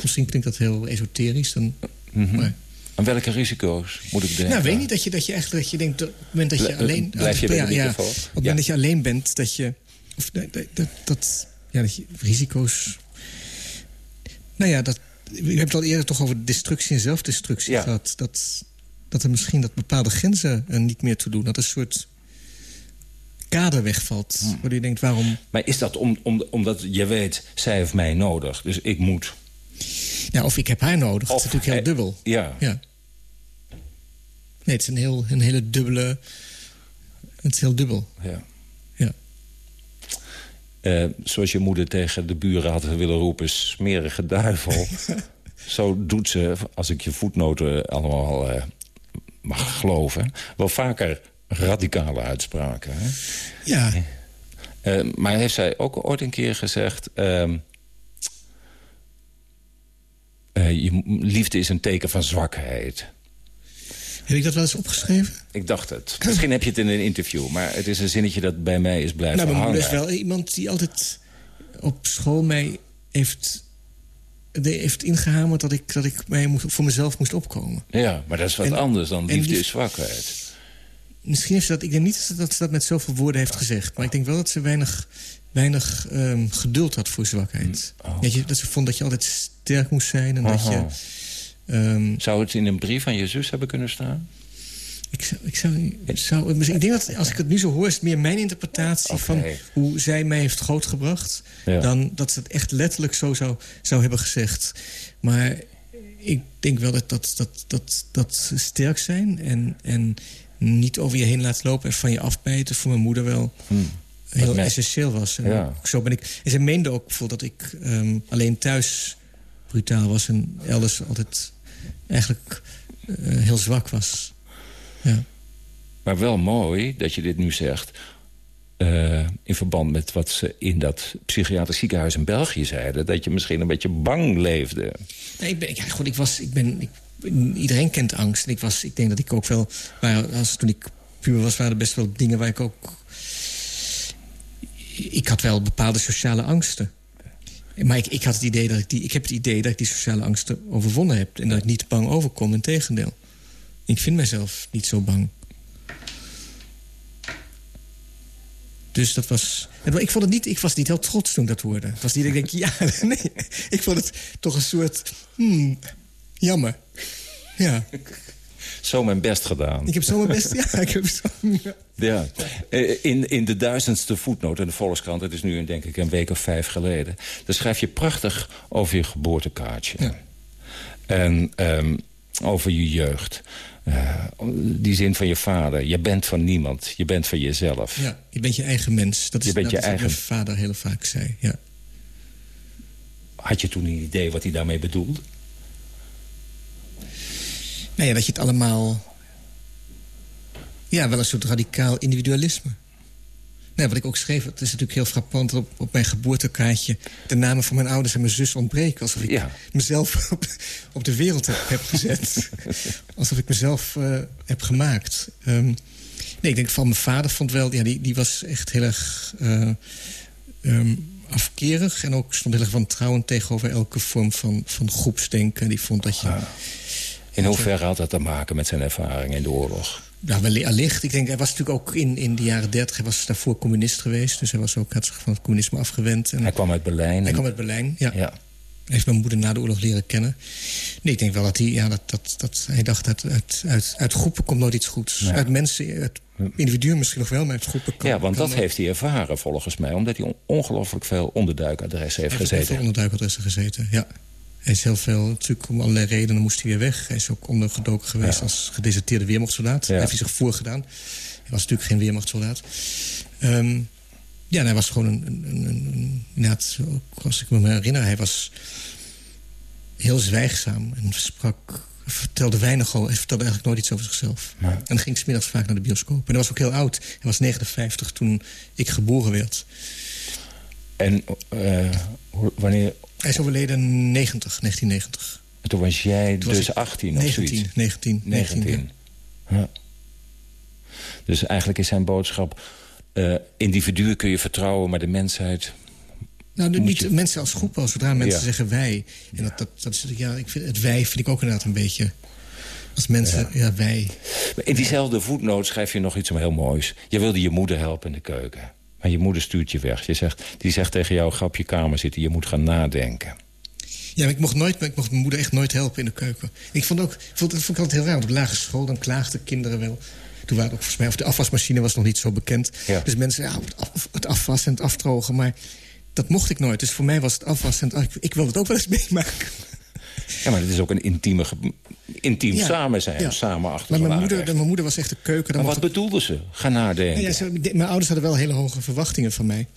S17: Misschien klinkt dat heel esoterisch. Dan,
S16: Mhm.
S17: maar,
S16: Aan welke risico's moet ik denken?
S17: nou, weet niet dat je, dat je echt dat je denkt... op het moment dat je
S16: Blij-
S17: alleen...
S16: blijf je bij de
S17: ja, ja? Op het
S16: Ja.
S17: moment dat je alleen bent, dat je... Of dat, dat, dat, dat- ja, dat je risico's... Nou ja, dat, we hebben het al eerder toch over destructie en zelfdestructie gehad. Dat, dat er misschien dat bepaalde grenzen er niet meer toe doen. Dat een soort kader wegvalt. Waardoor je denkt, waarom...
S16: Maar is dat om, om, omdat je weet, zij heeft mij nodig, dus ik moet...
S17: Ja, of ik heb haar nodig. dat is natuurlijk heel dubbel.
S16: Ja.
S17: Ja. Nee, het is een, heel, een hele dubbele... Het is heel dubbel.
S16: Ja.
S17: Ja.
S16: Eh, zoals je moeder tegen de buren had willen roepen... smerige duivel. Zo doet ze, als ik je voetnoten allemaal eh, mag geloven... wel vaker radicale uitspraken. Hè?
S17: Ja.
S16: Eh, maar heeft zij ook ooit een keer gezegd... ehm, eh, je liefde is een teken van zwakheid.
S17: Heb ik dat wel eens opgeschreven?
S16: Ik dacht het. Misschien heb je het in een interview... maar het is een zinnetje dat bij mij is blijven
S17: nou,
S16: hangen.
S17: moeder is wel iemand die altijd op school mij heeft, heeft ingehamerd... dat ik, dat ik mij moest, voor mezelf moest opkomen.
S16: Ja, maar dat is wat
S17: En-
S16: anders dan liefde
S17: lief-
S16: is zwakheid.
S17: Misschien heeft ze dat... Ik denk niet dat ze dat, dat met zoveel woorden heeft gezegd. Maar ik denk wel dat ze weinig, weinig ehm, geduld had voor zwakheid. Weet je, dat ze vond dat je altijd sterk moest zijn. En dat je, ehm,
S16: Zou het in een brief aan je zus hebben kunnen staan?
S17: Ik zou, ik zou, zou, ik denk dat als ik het nu zo hoor, is het meer mijn interpretatie van hoe zij mij heeft grootgebracht.
S16: Ja.
S17: Dan dat ze het echt letterlijk zo zou, zou hebben gezegd. Maar ik denk wel dat dat, dat, dat, dat sterk zijn en, en niet over je heen laten lopen en van je afbijten voor mijn moeder wel.
S16: Hmm.
S17: heel essentieel was. En
S16: Ja.
S17: Zo ben ik. En ze meende ook bijvoorbeeld dat ik ehm, alleen thuis brutaal was en elders altijd eigenlijk eh, heel zwak was. Ja.
S16: Maar wel mooi dat je dit nu zegt... eh, in verband met wat ze in dat psychiatrisch ziekenhuis in België zeiden... dat je misschien een beetje bang leefde.
S17: Nee, ik ben, ja, goed, ik was, ik ben, ik, iedereen kent angst. En ik, was, ik denk dat ik ook wel, maar als, toen ik puber was, waren er best wel dingen waar ik ook... Ik had wel bepaalde sociale angsten. Maar ik, ik, had het idee dat ik, die, ik heb het idee dat ik die sociale angsten overwonnen heb. En dat ik niet bang overkom, in tegendeel. Ik vind mezelf niet zo bang. Dus dat was... Ik, vond het niet, ik was niet heel trots toen dat hoorde. Het was niet dat ik denk, ja, nee. Ik vond het toch een soort... Hmm, jammer. Ja.
S16: Zo mijn best gedaan.
S17: Ik heb zo mijn best... Ja, ik heb zo... ja.
S16: Ja, Eh, in, in de duizendste voetnoot in de Volkskrant... het is nu een, denk ik een week of vijf geleden... daar schrijf je prachtig over je geboortekaartje. En ehm, over je jeugd. Eh, die zin van je vader. Je bent van niemand, je bent van jezelf.
S17: Ja, je bent je eigen mens. Dat is,
S16: Je bent
S17: dat
S16: je eigen-
S17: vader heel vaak zei, ja.
S16: Had je toen een idee wat hij daarmee bedoelde?
S17: Nou ja, dat je het allemaal... Ja, wel een soort radicaal individualisme. Nee, wat ik ook schreef, het is natuurlijk heel frappant... dat op, op mijn geboortekaartje de namen van mijn ouders en mijn zus ontbreken. Alsof ik
S16: Ja.
S17: mezelf op, op de wereld heb, heb gezet. alsof ik mezelf eh, heb gemaakt. Ehm, nee, ik denk van mijn vader vond wel... Ja, die, die was echt heel erg ehm, afkerig... en ook stond heel erg wantrouwend tegenover elke vorm van, van groepsdenken. Die vond dat je...
S16: In hoeverre had dat te maken met zijn ervaring in de oorlog?
S17: Ja, wel- allicht. Ik denk, hij was natuurlijk ook in, in de jaren dertig... hij was daarvoor communist geweest. Dus hij was ook, had zich van het communisme afgewend. En
S16: Hij kwam uit Berlijn.
S17: hij kwam uit Berlijn, ja.
S16: Ja.
S17: Hij heeft mijn moeder na de oorlog leren kennen. Nee, ik denk wel dat hij, ja, dat, dat, dat, hij dacht... dat uit, uit, uit groepen komt nooit iets goeds. Uit mensen, uit individuen misschien nog wel... maar uit groepen kan
S16: Ja, want
S17: kan
S16: dat heeft hij ervaren volgens mij. Omdat hij on- ongelooflijk veel onderduikadressen heeft
S17: Hij heeft
S16: gezeten.
S17: onderduikadressen gezeten, ja. Hij is heel veel, natuurlijk om allerlei redenen moest hij weer weg. Hij is ook ondergedoken geweest
S16: Ja.
S17: als gedeserteerde weermachtssoldaat. Hij heeft hij zich voorgedaan. Hij was natuurlijk geen weermachtssoldaat. Ehm, ja, en hij was gewoon een... een, een, een als ik me herinner, hij was heel zwijgzaam en sprak... vertelde weinig over, hij vertelde eigenlijk nooit iets over zichzelf. En dan ging smiddags vaak naar de bioscoop. En hij was ook heel oud. Hij was 59 toen ik geboren werd.
S16: En eh, wanneer...
S17: Hij is overleden 90, 1990.
S16: En toen was jij
S17: Toen
S16: dus
S17: ik
S16: 18 of
S17: 19,
S16: zoiets?
S17: 19, 19,
S16: 19. Ja. Dus eigenlijk is zijn boodschap... eh, individuen kun je vertrouwen, maar de mensheid...
S17: Nou, de- niet
S16: je-
S17: mensen als groep, als zodra mensen
S16: Ja.
S17: zeggen wij. En dat, dat, dat is, ja, ik vind, het wij vind ik ook inderdaad een beetje... Als mensen, ja, wij.
S16: In diezelfde voetnoot schrijf je nog iets heel moois. Je wilde je moeder helpen in de keuken. Maar je moeder stuurt je weg. Je zegt, die zegt tegen jou, ga op je kamer zitten. Je moet gaan nadenken.
S17: Ja, maar ik mocht, nooit, ik mocht mijn moeder echt nooit helpen in de keuken. Ik vond ook, ik vond, dat vond ik altijd heel raar. Want op lagere school, dan klaagden kinderen wel. Toen waren het ook volgens mij, of de afwasmachine was nog niet zo bekend.
S16: Ja.
S17: Dus mensen, ja, het, af, het afwassen en het afdrogen. Maar dat mocht ik nooit. Dus voor mij was het afwassen en het, ik, ik wilde het ook wel eens meemaken.
S16: Ja, maar het is ook een intieme, intiem
S17: Ja,
S16: samen zijn.
S17: ja.
S16: Samen achter
S17: Maar mijn moeder, mijn moeder was echt de keuken.
S16: Maar wat
S17: mocht
S16: bedoelden ze? Ga nadenken.
S17: Ja, ze- mijn ouders hadden wel hele hoge verwachtingen van mij.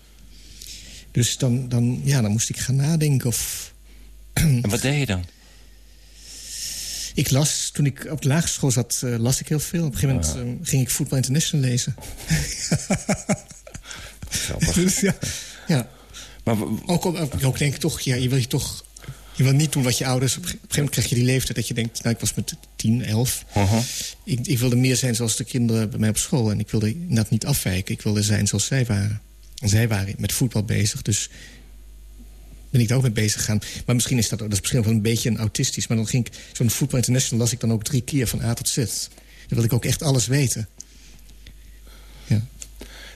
S17: Dus dan, dan, ja, dan moest ik gaan nadenken of...
S16: En wat deed je dan?
S17: Ik las, toen ik op de lagere school zat, eh, las ik heel veel. Op een gegeven moment eh, ging ik Voetbal International lezen. dus ja, ja.
S16: Maar
S17: ook, ook denk ik toch, ja, je wil je toch... Je wil niet doen wat je ouders... Op een gegeven moment krijg je die leeftijd dat je denkt... Nou, ik was met 10, 11.
S16: Uh-huh.
S17: Ik, ik wilde meer zijn zoals de kinderen bij mij op school. En ik wilde inderdaad niet afwijken. Ik wilde zijn zoals zij waren. En zij waren met voetbal bezig, dus ben ik daar ook mee bezig gegaan. Maar misschien is dat, dat is misschien wel een beetje een autistisch. Maar dan ging ik, zo'n Voetbal International las ik dan ook drie keer van A tot Z. Dan wilde ik ook echt alles weten.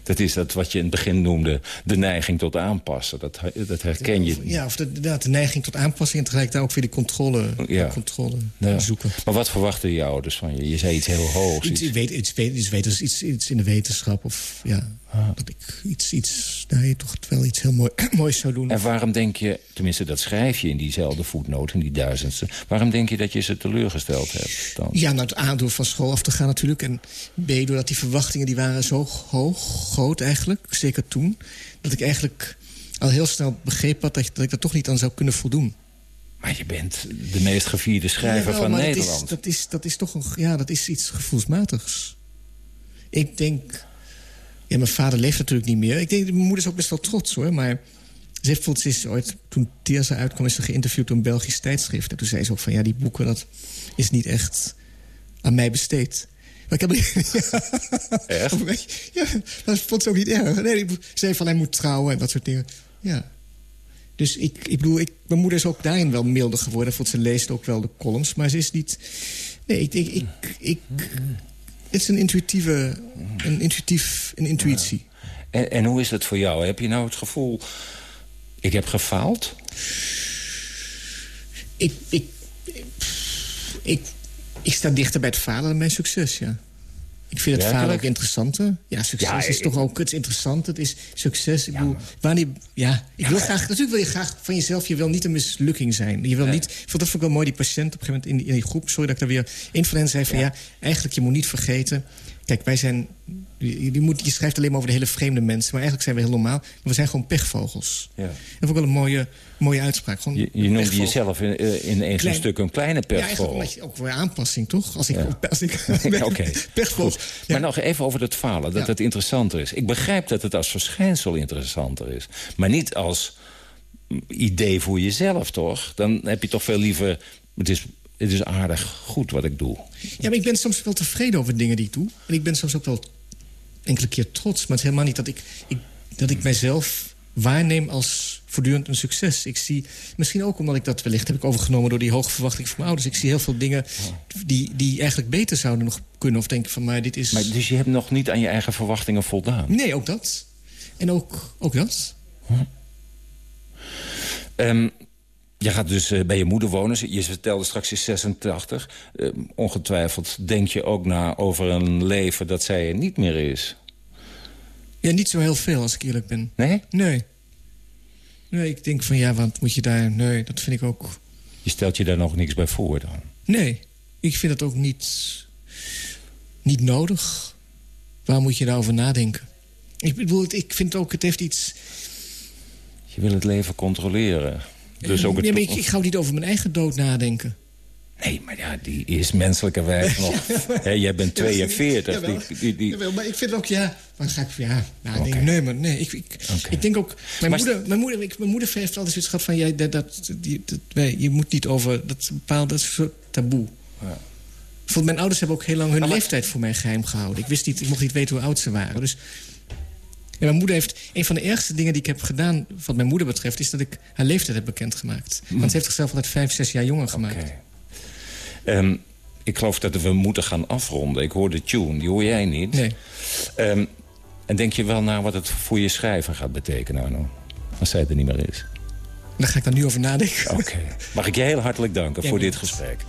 S16: Dat is dat wat je in het begin noemde, de neiging tot aanpassen. Dat, dat herken je.
S17: Ja, of de, inderdaad, de neiging tot aanpassing... en tegelijk daar ook weer de controle,
S16: Ja.
S17: de controle
S16: Ja.
S17: zoeken.
S16: Maar wat verwachten je ouders van je? Je zei iets heel hoogs.
S17: Iets,
S16: Iets,
S17: iets, iets, iets in de wetenschap of ja, Dat ik iets, iets, nee, toch wel iets heel mooi, moois zou doen.
S16: En waarom denk je, tenminste dat schrijf je in diezelfde voetnoot, in die duizendste... waarom denk je dat je ze teleurgesteld hebt dan?
S17: Ja, nou, het A, door van school af te gaan natuurlijk. En B, doordat die verwachtingen die waren zo hoog, groot eigenlijk, zeker toen... dat ik eigenlijk al heel snel begreep had dat, dat ik daar toch niet aan zou kunnen voldoen.
S16: Maar je bent de meest gevierde schrijver van Nederland.
S17: Dat is, dat, is, dat is toch een, ja, dat is iets gevoelsmatigs. Ik denk... Ja, mijn vader leeft natuurlijk niet meer. Ik denk, mijn moeder is ook best wel trots, hoor. Maar ze heeft bijvoorbeeld, ze is ooit, toen Teersa uitkwam... is ze geïnterviewd door een Belgisch tijdschrift. En toen zei ze ook van, ja, die boeken, dat is niet echt aan mij besteed. Maar ik heb...
S16: Echt?
S17: Ja, dat vond ze ook niet erg. Nee, die zei van, hij moet trouwen en dat soort dingen. Ja. Dus ik, ik bedoel, ik, mijn moeder is ook daarin wel milder geworden. Want ze leest ook wel de columns. Maar ze is niet... Nee, ik... ik, ik, ik het is een intuïtieve... Een, intuïtief, een intuïtie.
S16: En, en hoe is het voor jou? Heb je nou het gevoel, ik heb gefaald?
S17: Ik, ik, ik, ik sta dichter bij het falen dan bij succes, ja. Ik vind het
S16: Werkelijk?
S17: ook interessanter. Ja, succes
S16: Ja,
S17: is
S16: ik-
S17: toch ook het interessante. Het is succes. Ik bedoel, wanneer, ja, ik wil graag, natuurlijk wil je graag van jezelf... je wil niet een mislukking zijn. Je wil niet, ik vond dat vond ik wel mooi, die patiënt op een gegeven moment in die, in die groep... sorry dat ik daar weer... een van hen zei van ja. eigenlijk je moet niet vergeten... Kijk, wij zijn... Je, moet, je schrijft alleen maar over de hele vreemde mensen... maar eigenlijk zijn we heel normaal. We zijn gewoon pechvogels.
S16: Ja.
S17: Dat vond ik wel een mooie, mooie uitspraak. Gewoon
S16: Je, je noemde
S17: pechvogel.
S16: jezelf in, eh, in
S17: Klein-
S16: een stuk een kleine
S17: Ja, eigenlijk
S16: pechvogel.
S17: je ook weer aanpassing, toch? Als ik,
S16: Ja.
S17: als ik pechvogel.
S16: Maar nog even over het falen, dat
S17: Ja.
S16: het interessanter is. Ik begrijp dat het als verschijnsel interessanter is. Maar niet als idee voor jezelf, toch? Dan heb je toch veel liever... Het is, het is aardig goed wat ik doe.
S17: Ja, maar ik ben soms wel tevreden over dingen die ik doe. En ik ben soms ook wel enkele keer trots. Maar het is helemaal niet dat ik, ik, dat ik mijzelf waarneem als voortdurend een succes. Ik zie, misschien ook omdat ik dat wellicht heb ik overgenomen... door die hoge verwachtingen van mijn ouders. Ik zie heel veel dingen die, die eigenlijk beter zouden nog kunnen. Of denk van, maar dit is...
S16: Maar, dus je hebt nog niet aan je eigen verwachtingen voldaan?
S17: Nee, ook dat. En ook, ook dat.
S16: Ehm, je gaat dus eh, bij je moeder wonen. Je vertelde straks, je is 86. Eh, ongetwijfeld denk je ook na over een leven dat zij er niet meer is.
S17: Ja, niet zo heel veel, als ik eerlijk ben.
S16: Nee?
S17: Nee. Nee, ik denk van, ja, wat moet je daar... Nee, dat vind ik ook...
S16: Je stelt je daar nog niks bij voor dan?
S17: Nee, ik vind het ook niet, niet nodig. Waar moet je daarover nadenken? Ik bedoel, ik vind ook, het heeft iets...
S16: Je wil het leven controleren. Dus ook het...
S17: nee, maar ik, ik ga niet over mijn eigen dood nadenken.
S16: Nee, maar ja, die is menselijkerwijs nog... Hè, jij bent 42.
S17: Jawel,
S16: die, die, die...
S17: Jawel, maar ik vind ook, ja... Maar ga ik, ja, nadenken? Nee, maar nee. Ik, ik, ik denk ook... Mijn
S16: Maar-
S17: moeder, mijn, moeder, ik, mijn moeder heeft altijd zoiets gehad van... Jij, dat, dat, die, dat, wij, je moet niet over... Dat bepaald dat is taboe. Bijvoorbeeld, mijn ouders hebben ook heel lang hun leeftijd voor mij geheim gehouden. Ik wist niet, ik mocht niet weten hoe oud ze waren. Dus en mijn moeder heeft... Een van de ergste dingen die ik heb gedaan, wat mijn moeder betreft... is dat ik haar leeftijd heb bekendgemaakt. Want ze heeft zichzelf altijd vijf, zes jaar jonger gemaakt.
S16: Ehm, ik geloof dat we moeten gaan afronden. Ik hoor de tune, die hoor jij niet.
S17: Nee.
S16: Ehm, en denk je wel na wat het voor je schrijven gaat betekenen, Arno? Als zij er niet meer is.
S17: Daar ga ik dan nu over nadenken.
S16: Oké. Mag ik je heel hartelijk danken voor dit gesprek.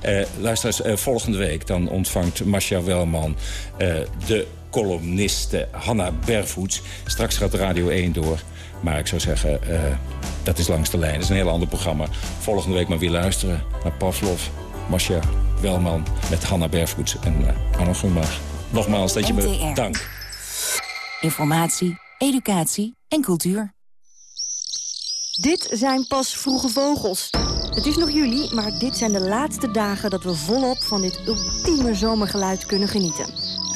S16: Eh luisteraars, eh, volgende week dan ontvangt Masha Welman... eh, de columniste Hanna Bervoets. Straks gaat Radio 1 door. Maar ik zou zeggen, eh, dat is langs de lijn. Dat is een heel ander programma. Volgende week maar weer luisteren naar Pavlov, Masha Welman... met Hanna Bervoets en uh, Arno. Nogmaals dat je me
S18: NTR.
S16: dankt.
S18: Informatie, educatie en cultuur.
S19: Dit zijn pas vroege vogels. Het is nog juli, maar dit zijn de laatste dagen dat we volop van dit ultieme zomergeluid kunnen genieten.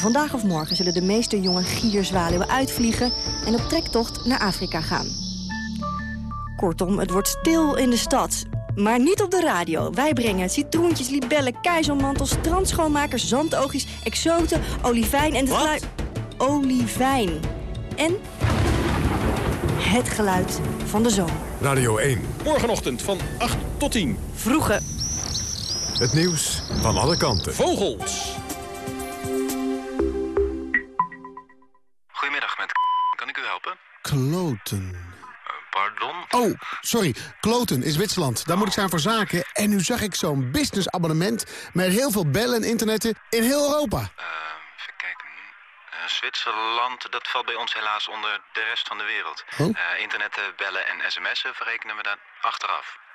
S19: Vandaag of morgen zullen de meeste jonge gierzwaluwen uitvliegen en op trektocht naar Afrika gaan. Kortom, het wordt stil in de stad. Maar niet op de radio. Wij brengen citroentjes, libellen, keizermantels, strandschoonmakers, zandoogjes, exoten, olivijn en geluid... Olivijn. En het geluid van de zomer.
S1: Radio 1.
S20: Morgenochtend van 8 tot 10.
S19: Vroege.
S1: Het nieuws van alle kanten.
S20: Vogels.
S12: Goedemiddag, met kan ik u helpen?
S13: Kloten.
S12: Pardon?
S13: Oh, sorry. Kloten is Zwitserland. Daar moet ik zijn voor zaken. En nu zag ik zo'n businessabonnement... met heel veel bellen en internetten in heel Europa.
S12: even kijken. Zwitserland, dat valt bij ons helaas onder de rest van de wereld.
S13: Oh?
S12: Eh, internetten, bellen en sms'en verrekenen we dan achteraf.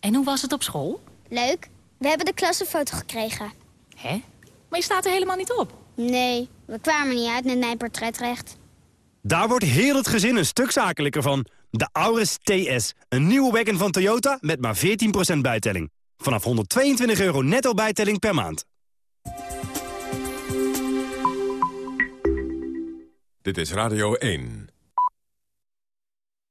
S21: En hoe was het op school?
S22: Leuk. We hebben de klassenfoto gekregen.
S21: Hè? Maar je staat er helemaal niet op.
S22: Nee, we kwamen niet uit met mijn portretrecht.
S23: Daar wordt heel het gezin een stuk zakelijker van. De Auris TS, een nieuwe wagon van Toyota met maar 14% bijtelling. Vanaf 122 euro netto bijtelling per maand.
S1: Dit is Radio 1.